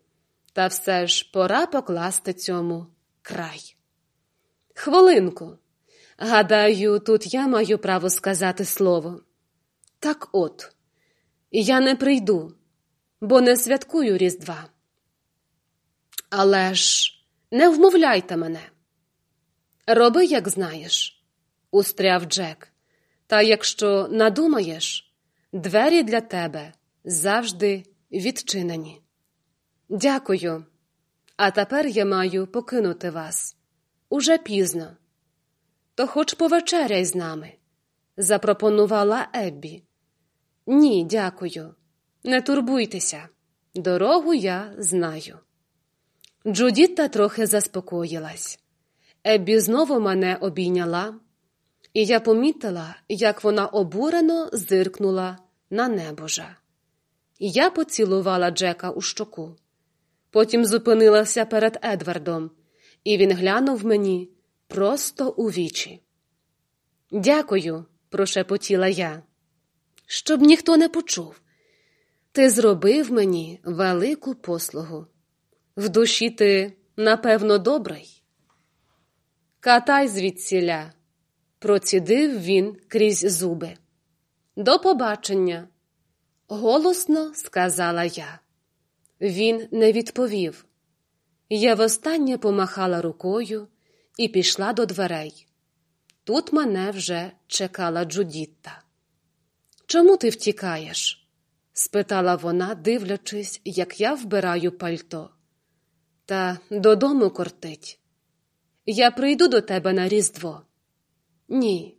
та все ж пора покласти цьому край. Хвилинку. Гадаю, тут я маю право сказати слово. Так от, я не прийду, бо не святкую Різдва. Але ж не вмовляйте мене. Роби, як знаєш, устряв Джек. Та якщо надумаєш, двері для тебе завжди відчинені. Дякую. А тепер я маю покинути вас. Уже пізно. То хоч повечеряй з нами, запропонувала Еббі. Ні, дякую. Не турбуйтеся. Дорогу я знаю. Джудітта трохи заспокоїлась. Еббі знову мене обійняла, і я помітила, як вона обурено зиркнула на небожа. Я поцілувала Джека у щоку. Потім зупинилася перед Едвардом, і він глянув мені просто у вічі. Дякую, прошепотіла я, щоб ніхто не почув. Ти зробив мені велику послугу. В душі ти, напевно, добрий. Катай звідсіля, процідив він крізь зуби. До побачення. Голосно сказала я. Він не відповів. Я востаннє помахала рукою і пішла до дверей. Тут мене вже чекала Джудітта. Чому ти втікаєш? спитала вона, дивлячись, як я вбираю пальто. Та додому кортить. Я прийду до тебе на Різдво. Ні,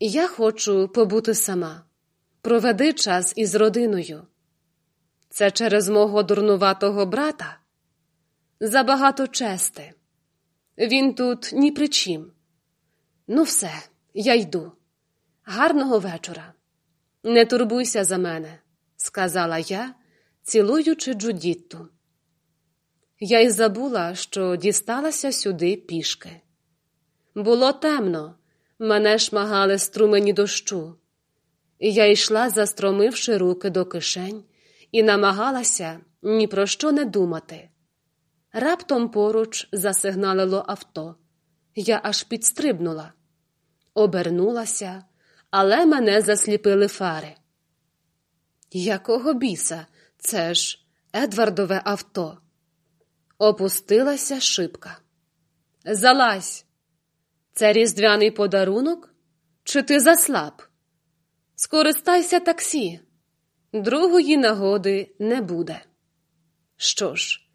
я хочу побути сама. Проведи час із родиною. Це через мого дурнуватого брата? Забагато чести. Він тут ні при чим. Ну, все, я йду. Гарного вечора. Не турбуйся за мене, сказала я, цілуючи Джудітту. Я й забула, що дісталася сюди пішки. Було темно, мене шмагали струмені дощу. Я йшла, застромивши руки до кишень, і намагалася ні про що не думати. Раптом поруч засигналило авто. Я аж підстрибнула, обернулася, але мене засліпили фари. Якого біса? Це ж Едвардове авто. Опустилася шибка. Залазь. Це різдвяний подарунок? Чи ти заслаб? Скористайся таксі. Другої нагоди не буде. Що ж,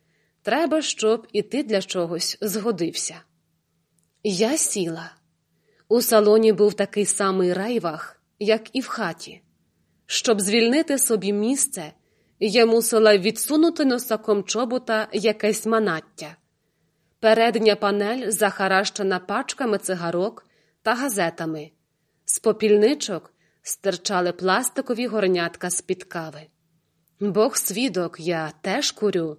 треба, щоб і ти для чогось згодився. Я сіла. У салоні був такий самий райвах, як і в хаті. Щоб звільнити собі місце, я мусила відсунути носаком чобота якесь манаття. Передня панель захаращена пачками цигарок та газетами. З попільничок стирчали пластикові горнятка з під кави. Бог свідок, я теж курю,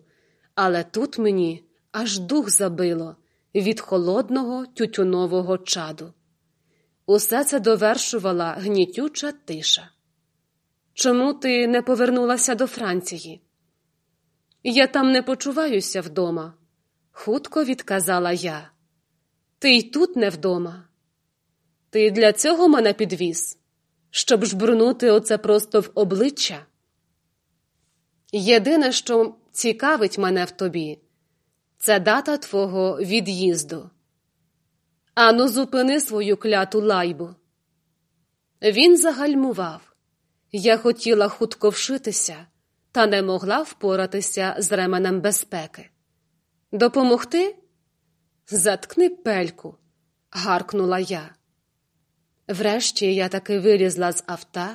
але тут мені аж дух забило від холодного тютюнового чаду. Усе це довершувала гнітюча тиша. Чому ти не повернулася до Франції? Я там не почуваюся вдома, хутко відказала я. Ти й тут не вдома. Ти для цього мене підвіз, щоб жбурнути оце просто в обличчя. Єдине, що цікавить мене в тобі, це дата твого від'їзду. Ану, зупини свою кляту лайбу. Він загальмував. Я хотіла хутко вшитися, та не могла впоратися з ременем безпеки. Допомогти? Заткни пельку, гаркнула я. Врешті я таки вилізла з авто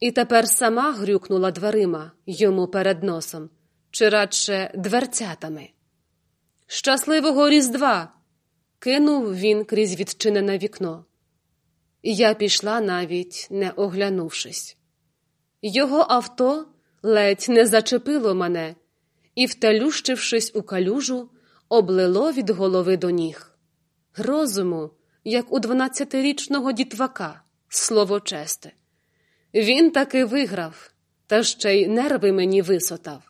і тепер сама грюкнула дверима йому перед носом, чи радше дверцятами. Щасливого Різдва! кинув він крізь відчинене вікно. Я пішла навіть не оглянувшись. Його авто ледь не зачепило мене і, втелющившись у калюжу, облило від голови до ніг. Розуму, як у дванадцятирічного дітвака, слово честе. Він таки виграв, та ще й нерви мені висотав.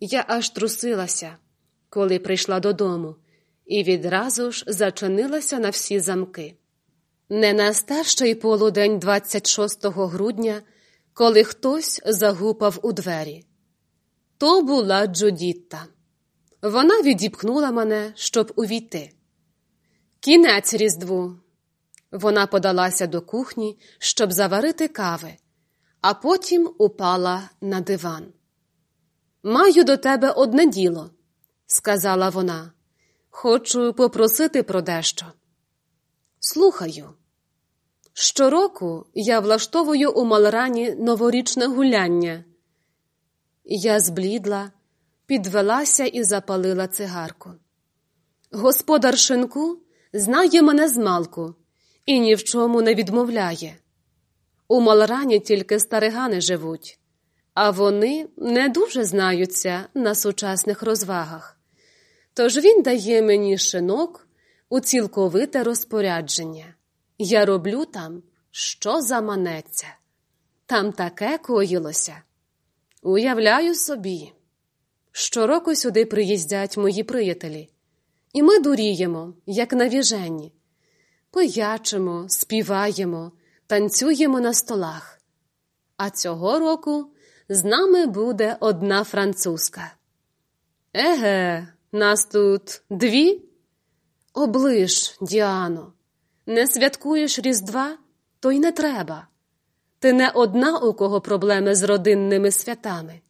Я аж трусилася, коли прийшла додому, і відразу ж зачинилася на всі замки. Не настав ще й полудень 26 грудня коли хтось загупав у двері. То була Джудітта. Вона відіпхнула мене, щоб увійти. Кінець різдву. Вона подалася до кухні, щоб заварити кави, а потім упала на диван. Маю до тебе одне діло, сказала вона. Хочу попросити про дещо. Слухаю. Щороку я влаштовую у Малрані новорічне гуляння. Я зблідла, підвелася і запалила цигарку. Господар шинку знає мене з малку і ні в чому не відмовляє. У Малрані тільки старигани живуть, а вони не дуже знаються на сучасних розвагах. Тож він дає мені шинок у цілковите розпорядження. Я роблю там, що заманеться. Там таке коїлося. Уявляю собі, щороку сюди приїздять мої приятелі, і ми дуріємо, як навіжені, пиячимо, співаємо, танцюємо на столах. А цього року з нами буде одна французька. Еге, нас тут дві? Оближ, Діано, не святкуєш Різдва, то й не треба. Ти не одна, у кого проблеми з родинними святами.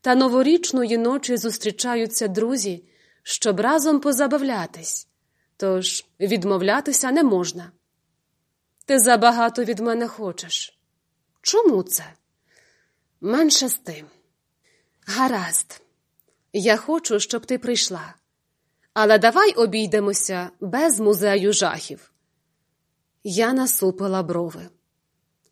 Та новорічної ночі зустрічаються друзі, щоб разом позабавлятись, тож відмовлятися не можна. Ти забагато від мене хочеш. Чому це? Менше з тим. Гаразд, я хочу, щоб ти прийшла. Але давай обійдемося без музею жахів. Я насупила брови.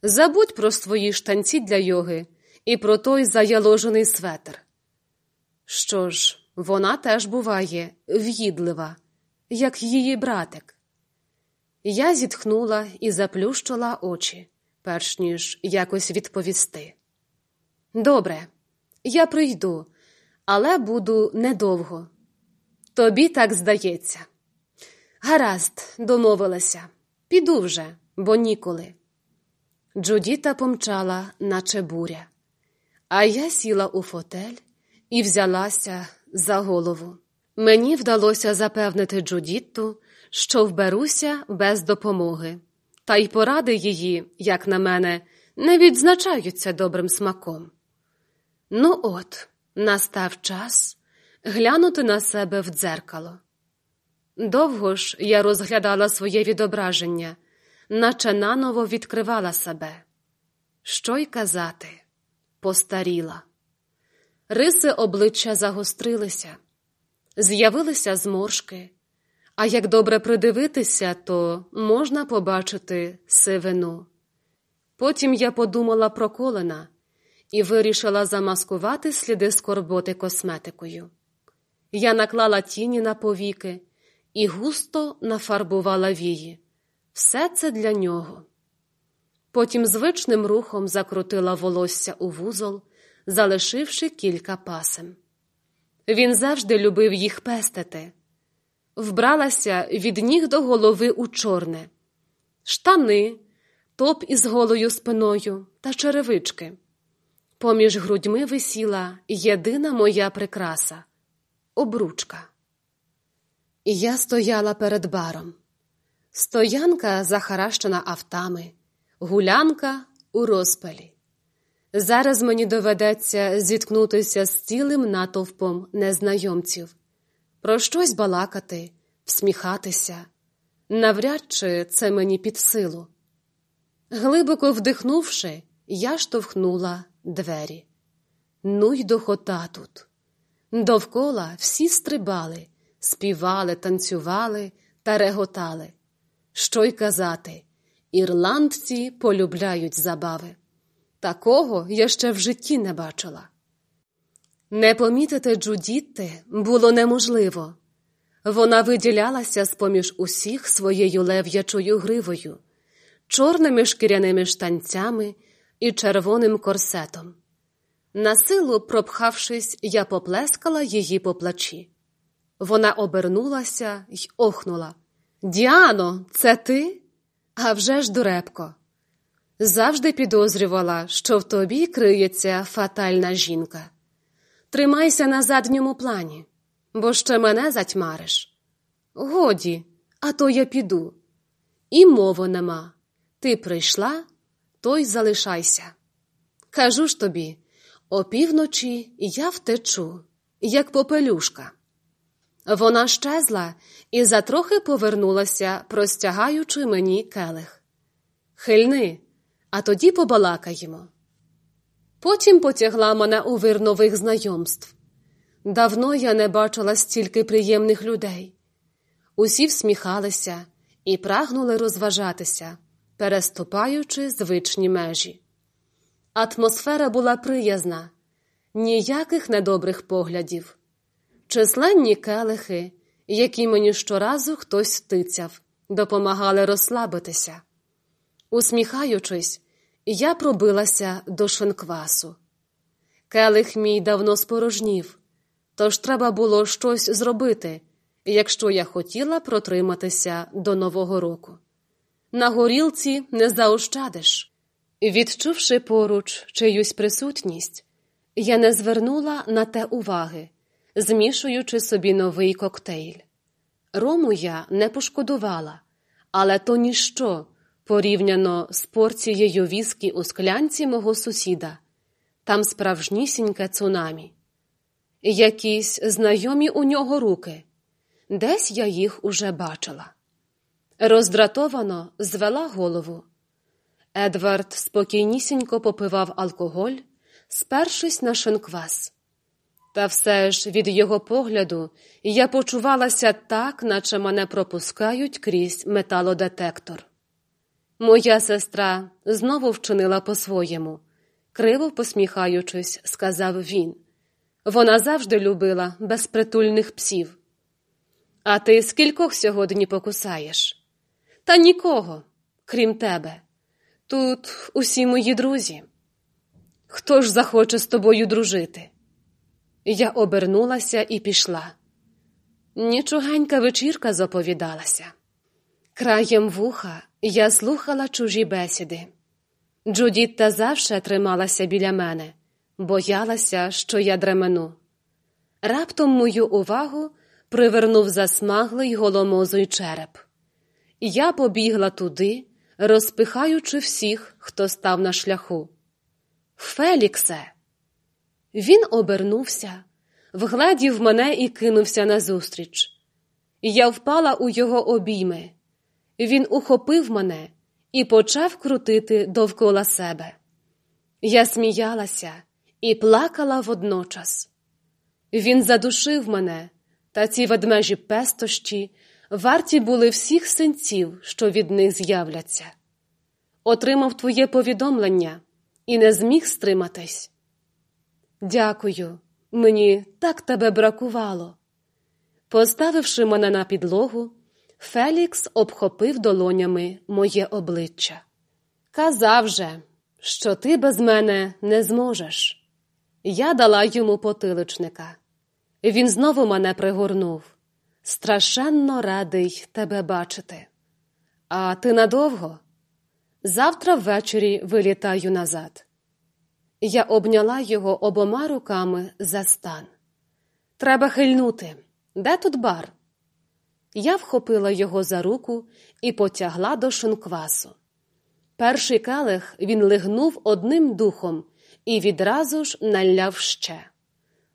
Забудь про свої штанці для йоги і про той заяложений светр. Що ж, вона теж буває в'їдлива, як її братик. Я зітхнула і заплющила очі, перш ніж якось відповісти. Добре, я прийду, але буду недовго. Тобі так здається. Гаразд, домовилася. Піду вже, бо ніколи. Джудіта помчала, наче буря, а я сіла у фотель і взялася за голову. Мені вдалося запевнити Джудітту, що вберуся без допомоги, та й поради її, як на мене, не відзначаються добрим смаком. Ну, от, настав час глянути на себе в дзеркало. Довго ж я розглядала своє відображення, наче наново відкривала себе. Що й казати, постаріла. Риси обличчя загострилися, з'явилися зморшки, а як добре придивитися, то можна побачити сивину. Потім я подумала про колена і вирішила замаскувати сліди скорботи косметикою. Я наклала тіні на повіки і густо нафарбувала вії. Все це для нього. Потім звичним рухом закрутила волосся у вузол, залишивши кілька пасем. Він завжди любив їх пестити. Вбралася від ніг до голови у чорне, штани, топ із голою спиною та черевички. Поміж грудьми висіла єдина моя прикраса обручка. Я стояла перед баром. Стоянка захаращена автами, гулянка у розпалі. Зараз мені доведеться зіткнутися з цілим натовпом незнайомців, про щось балакати, всміхатися. Навряд чи це мені під силу. Глибоко вдихнувши, я штовхнула двері. Ну й дохота тут. Довкола всі стрибали, співали, танцювали та реготали. Що й казати, ірландці полюбляють забави. Такого я ще в житті не бачила. Не помітити Джудітти було неможливо. Вона виділялася з поміж усіх своєю лев'ячою гривою, чорними шкіряними штанцями і червоним корсетом. Насилу пропхавшись, я поплескала її по плечі. Вона обернулася й охнула. Діано, це ти? А вже ж дурепко. Завжди підозрювала, що в тобі криється фатальна жінка. Тримайся на задньому плані, бо ще мене затьмариш. Годі, а то я піду. І мови нема. Ти прийшла, то й залишайся. Кажу ж тобі, опівночі я втечу, як попелюшка. Вона щезла і затрохи повернулася, простягаючи мені келих. Хильни, а тоді побалакаємо. Потім потягла мене у вир нових знайомств. Давно я не бачила стільки приємних людей. Усі всміхалися і прагнули розважатися, переступаючи звичні межі. Атмосфера була приязна, ніяких недобрих поглядів, численні келихи, які мені щоразу хтось тицяв, допомагали розслабитися. Усміхаючись, я пробилася до шинквасу. Келих мій давно спорожнів, тож треба було щось зробити, якщо я хотіла протриматися до Нового року. На горілці не заощадиш. Відчувши поруч чиюсь присутність, Я не звернула на те уваги, змішуючи собі новий коктейль. Рому я не пошкодувала, але то ніщо порівняно з порцією віскі у склянці мого сусіда, там справжнісіньке цунамі. Якісь знайомі у нього руки, десь я їх уже бачила. Роздратовано звела голову. Едвард спокійнісінько попивав алкоголь, спершись на шинквас. Та все ж від його погляду я почувалася так, наче мене пропускають крізь металодетектор. Моя сестра знову вчинила по-своєму, криво посміхаючись, сказав він. Вона завжди любила безпритульних псів. А ти скількох сьогодні покусаєш? Та нікого, крім тебе. Тут усі мої друзі. Хто ж захоче з тобою дружити? Я обернулася і пішла. Нічогенька вечірка заповідалася. Краєм вуха я слухала чужі бесіди. Джудітта завше трималася біля мене, боялася, що я дремену. Раптом мою увагу привернув засмаглий голомозий череп. Я побігла туди, розпихаючи всіх, хто став на шляху. Феліксе! Він обернувся, вгледів мене і кинувся назустріч. Я впала у його обійми. Він ухопив мене і почав крутити довкола себе. Я сміялася і плакала водночас. Він задушив мене, та ці ведмежі пестощі варті були всіх синців, що від них з'являться. Отримав твоє повідомлення і не зміг стриматись. Дякую, мені так тебе бракувало. Поставивши мене на підлогу, Фелікс обхопив долонями моє обличчя. Казав же, що ти без мене не зможеш. Я дала йому потиличника. Він знову мене пригорнув. Страшенно радий тебе бачити. А ти надовго? Завтра ввечері вилітаю назад. Я обняла його обома руками за стан. Треба хильнути. Де тут бар? Я вхопила його за руку і потягла до шинквасу. Перший келих він лигнув одним духом і відразу ж наляв ще.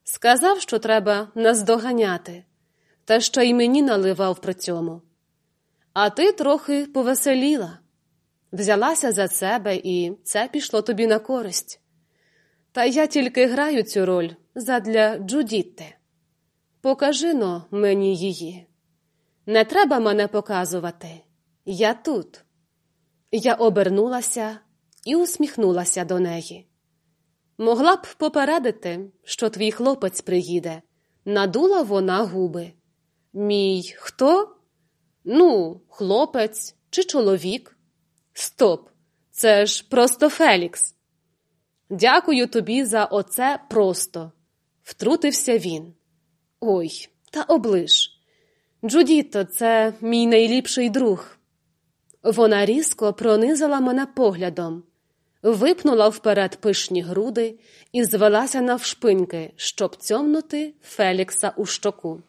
Сказав, що треба наздоганяти, та ще й мені наливав при цьому. А ти трохи повеселіла, взялася за себе, і це пішло тобі на користь. Та я тільки граю цю роль задля Джудітти. Покажи но мені її. Не треба мене показувати. Я тут. Я обернулася і усміхнулася до неї. Могла б попередити, що твій хлопець приїде. Надула вона губи. Мій хто? Ну, хлопець чи чоловік? Стоп, це ж просто Фелікс. Дякую тобі за оце просто, втрутився він. Ой, та оближ. Джудіто, це мій найліпший друг. Вона різко пронизала мене поглядом, випнула вперед пишні груди і звелася навшпиньки, щоб цьомнути Фелікса у щоку.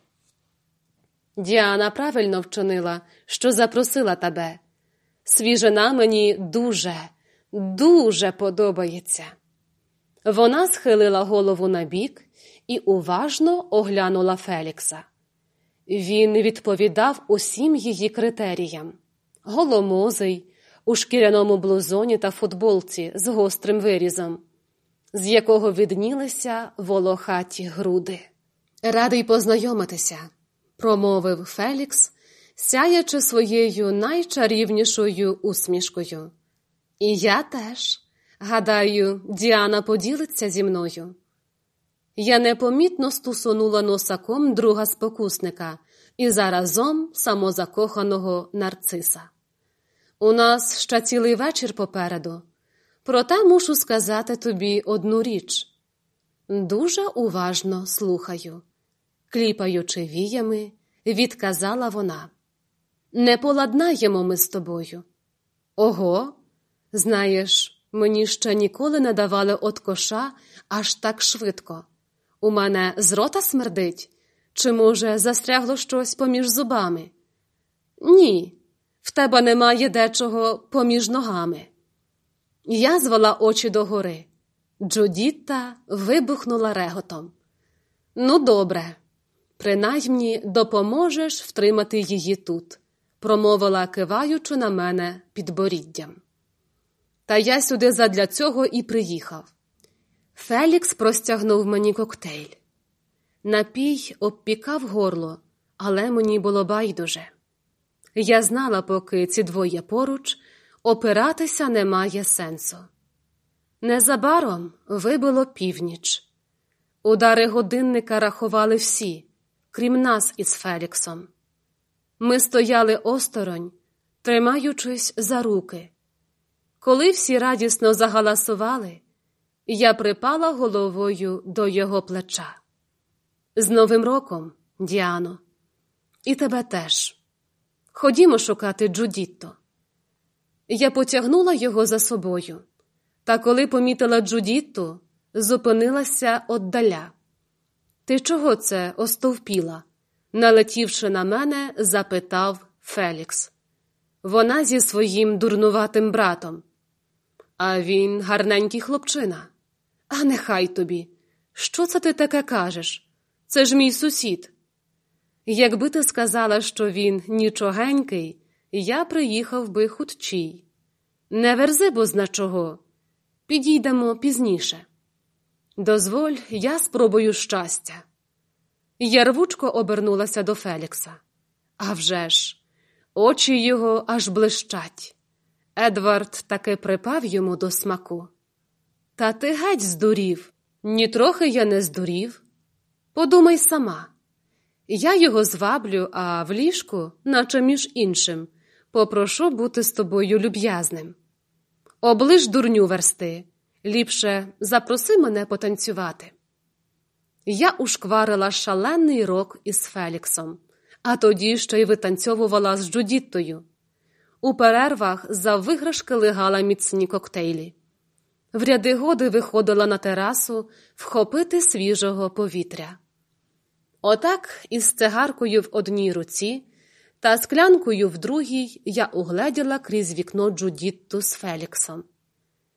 Діана правильно вчинила, що запросила тебе. Свіжина мені дуже, дуже подобається. Вона схилила голову на бік і уважно оглянула Фелікса. Він відповідав усім її критеріям голомозий, у шкіряному блузоні та футболці з гострим вирізом, з якого віднілися волохаті груди. Радий познайомитися, промовив Фелікс, сяячи своєю найчарівнішою усмішкою. І я теж. Гадаю, Діана поділиться зі мною. Я непомітно стусонула носаком друга спокусника і заразом самозакоханого нарциса. У нас ще цілий вечір попереду, проте мушу сказати тобі одну річ. Дуже уважно слухаю, кліпаючи віями, відказала вона. Не поладнаємо ми з тобою. Ого, знаєш, Мені ще ніколи не давали от коша аж так швидко. У мене з рота смердить, чи, може, застрягло щось поміж зубами? Ні, в тебе немає дечого поміж ногами. Я звела очі догори. Джудітта вибухнула реготом. Ну, добре, принаймні допоможеш втримати її тут, промовила киваючи на мене підборіддям. Та я сюди задля цього і приїхав. Фелікс простягнув мені коктейль. Напій обпікав горло, але мені було байдуже. Я знала, поки ці двоє поруч, опиратися немає сенсу. Незабаром вибило північ. Удари годинника рахували всі, крім нас із Феліксом. Ми стояли осторонь, тримаючись за руки. Коли всі радісно загаласували, я припала головою до його плеча. З Новим роком, Діано, і тебе теж. Ходімо шукати Джудітто. Я потягнула його за собою, та коли помітила Джудітту, зупинилася отдаля. Ти чого це остовпіла? налетівши на мене, запитав Фелікс. Вона зі своїм дурнуватим братом. А він гарненький хлопчина. А нехай тобі. Що це ти таке кажеш? Це ж мій сусід. Якби ти сказала, що він нічогенький, я приїхав би хутчій. Не верзи бо зна чого. Підійдемо пізніше. Дозволь, я спробую щастя. Я рвучко обернулася до Фелікса. А вже ж, очі його аж блищать. Едвард таки припав йому до смаку. Та ти геть здурів, нітрохи я не здурів. Подумай сама. Я його зваблю, а в ліжку, наче між іншим, попрошу бути з тобою люб'язним. Оближ дурню версти, ліпше запроси мене потанцювати. Я ушкварила шалений рок із Феліксом, а тоді ще й витанцьовувала з Джудіттою. У перервах за виграшки лигала міцні коктейлі. В ряди годи виходила на терасу вхопити свіжого повітря. Отак, із цигаркою в одній руці та склянкою в другій я угледіла крізь вікно Джудітту з Феліксом.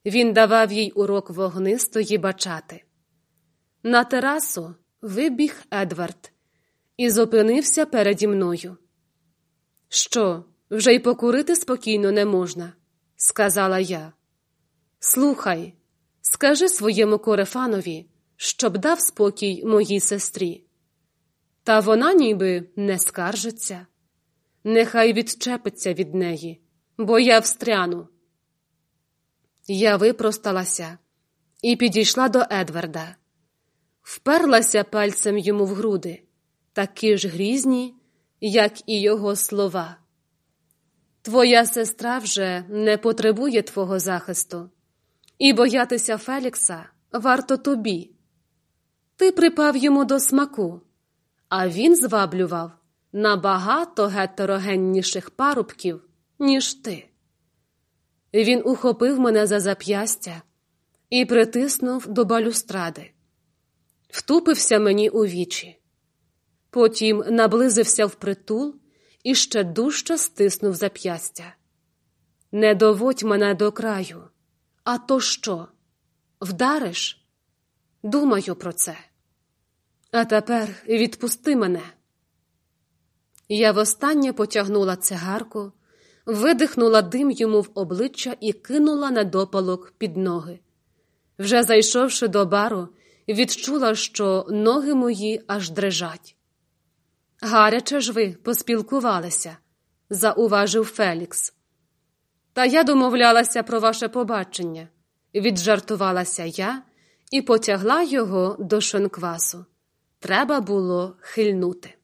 Він давав їй урок вогнистої бачати. На терасу вибіг Едвард і зупинився переді мною. Що, вже й покурити спокійно не можна, сказала я. Слухай, скажи своєму корефанові, щоб дав спокій моїй сестрі. Та вона ніби не скаржиться. Нехай відчепиться від неї, бо я встряну. Я випросталася і підійшла до Едварда, вперлася пальцем йому в груди, такі ж грізні, як і його слова. Твоя сестра вже не потребує твого захисту, і боятися Фелікса варто тобі. Ти припав йому до смаку, а він зваблював набагато гетерогенніших парубків, ніж ти. Він ухопив мене за зап'ястя і притиснув до балюстради, втупився мені у вічі, потім наблизився впритул і ще дужче стиснув зап'ястя. Не доводь мене до краю, а то що? Вдариш? Думаю про це. А тепер відпусти мене. Я востаннє потягнула цигарку, видихнула дим йому в обличчя і кинула на допалок під ноги. Вже зайшовши до бару, відчула, що ноги мої аж дрижать. Гаряче ж ви поспілкувалися, зауважив Фелікс. Та я домовлялася про ваше побачення, віджартувалася я і потягла його до шонквасу. Треба було хильнути.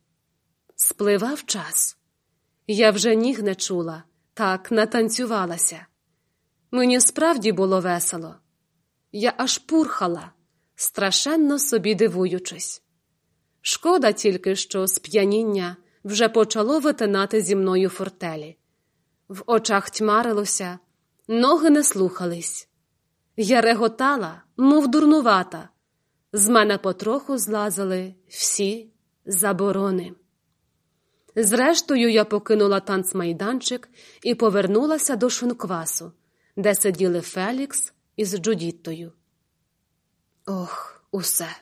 Спливав час. Я вже ніг не чула, так натанцювалася. Мені справді було весело. Я аж пурхала, страшенно собі дивуючись. Шкода тільки, що сп'яніння вже почало витинати зі мною фортелі. В очах тьмарилося, ноги не слухались. Я реготала, мов дурнувата. З мене потроху злазили всі заборони. Зрештою, я покинула танцмайданчик і повернулася до шинквасу, де сиділи Фелікс із Джудіттою. Ох, усе,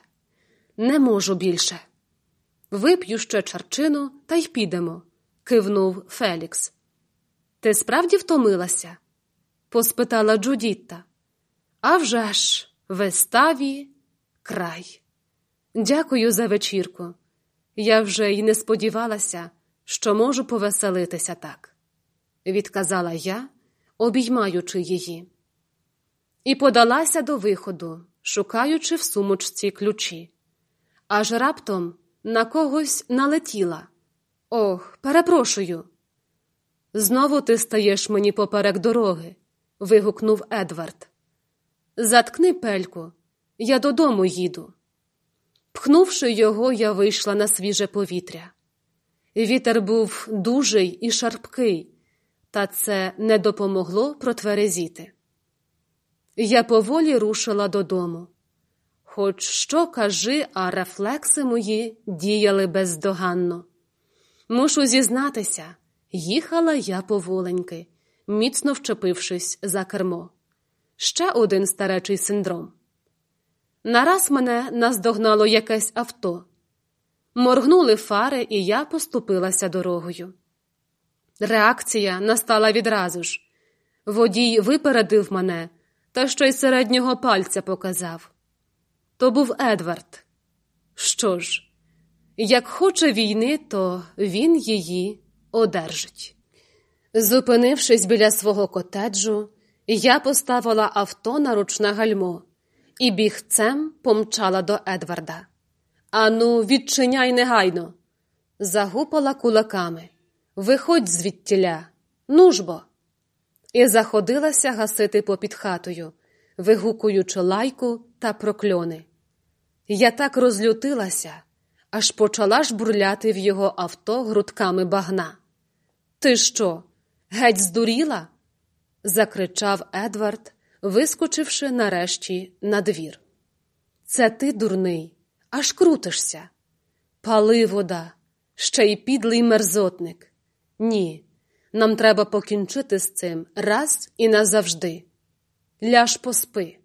не можу більше. Вип'ю ще чарчину та й підемо, кивнув Фелікс. Ти справді втомилася? поспитала Джудітта. «А вже ж, виставі край. Дякую за вечірку. Я вже й не сподівалася, що можу повеселитися так, відказала я, обіймаючи її, і подалася до виходу, шукаючи в сумочці ключі. Аж раптом на когось налетіла. Ох, перепрошую. Знову ти стаєш мені поперек дороги. вигукнув Едвард. Заткни пельку, я додому їду. Пхнувши його, я вийшла на свіже повітря. Вітер був дужий і шарпкий, та це не допомогло протверезіти. Я поволі рушила додому. Хоч що кажи, а рефлекси мої діяли бездоганно. Мушу зізнатися, їхала я поволеньки, міцно вчепившись за кермо. Ще один старечий синдром. Нараз мене наздогнало якесь авто. Моргнули фари, і я поступилася дорогою. Реакція настала відразу ж. Водій випередив мене та ще й середнього пальця показав. То був Едвард. Що ж, як хоче війни, то він її одержить. Зупинившись біля свого котеджу, я поставила авто на ручне гальмо і бігцем помчала до Едварда. Ану, відчиняй негайно. Загупала кулаками. Виходь звідтіля, нужбо. І заходилася гасити попід хатою, вигукуючи лайку та прокльони. Я так розлютилася, аж почала ж бурляти в його авто грудками багна. Ти що, геть здуріла? закричав Едвард, вискочивши нарешті на двір. Це ти, дурний, аж крутишся. Пали вода, ще й підлий мерзотник. Ні, нам треба покінчити з цим раз і назавжди. Ляж поспи.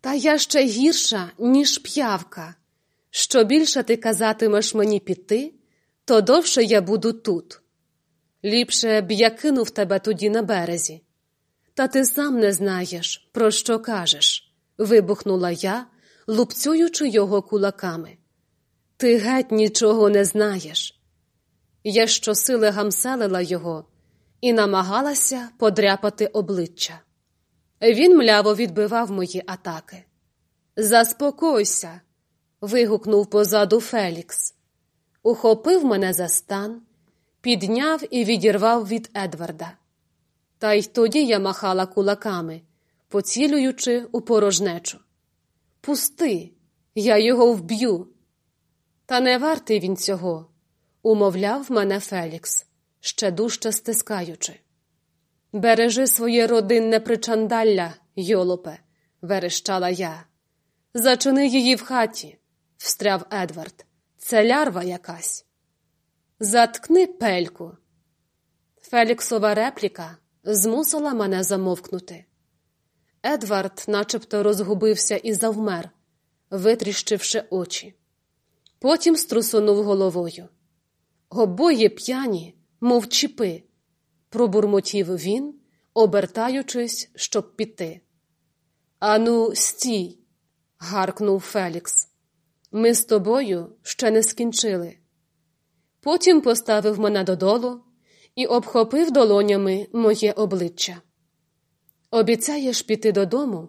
Та я ще гірша, ніж п'явка. Що більше ти казатимеш мені піти, то довше я буду тут. Ліпше б я кинув тебе тоді на березі. Та ти сам не знаєш, про що кажеш, вибухнула я, лупцюючи його кулаками. Ти геть нічого не знаєш. Я щосили гамселила його і намагалася подряпати обличчя. Він мляво відбивав мої атаки. Заспокойся. вигукнув позаду Фелікс. Ухопив мене за стан, підняв і відірвав від Едварда. Та й тоді я махала кулаками, поцілюючи у порожнечу. Пусти, я його вб'ю. Та не вартий він цього, умовляв мене Фелікс, ще дужче стискаючи. Бережи своє родинне причандалля, йолопе, верещала я. Зачини її в хаті, встряв Едвард. Це лярва якась. Заткни пельку. Феліксова репліка змусила мене замовкнути. Едвард начебто розгубився і завмер, витріщивши очі. Потім струсунув головою. Обоє п'яні, мов чіпи, пробурмотів він, обертаючись, щоб піти. Ану, стій, гаркнув Фелікс. Ми з тобою ще не скінчили. Потім поставив мене додолу і обхопив долонями моє обличчя. Обіцяєш піти додому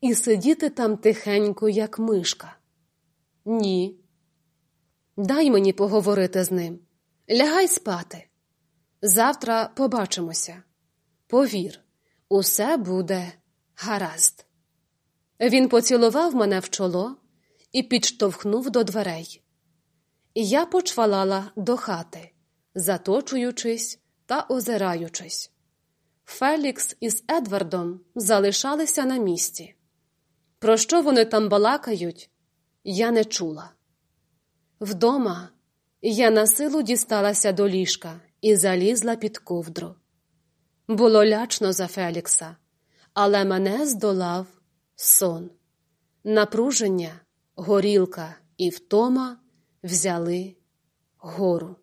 і сидіти там тихенько, як мишка? Ні. Дай мені поговорити з ним. Лягай спати. Завтра побачимося. Повір, усе буде гаразд. Він поцілував мене в чоло і підштовхнув до дверей. Я почвалала до хати, заточуючись та озираючись. Фелікс із Едвардом залишалися на місці. Про що вони там балакають, я не чула. Вдома я на силу дісталася до ліжка і залізла під ковдру. Було лячно за Фелікса, але мене здолав сон. Напруження, горілка і втома взяли гору.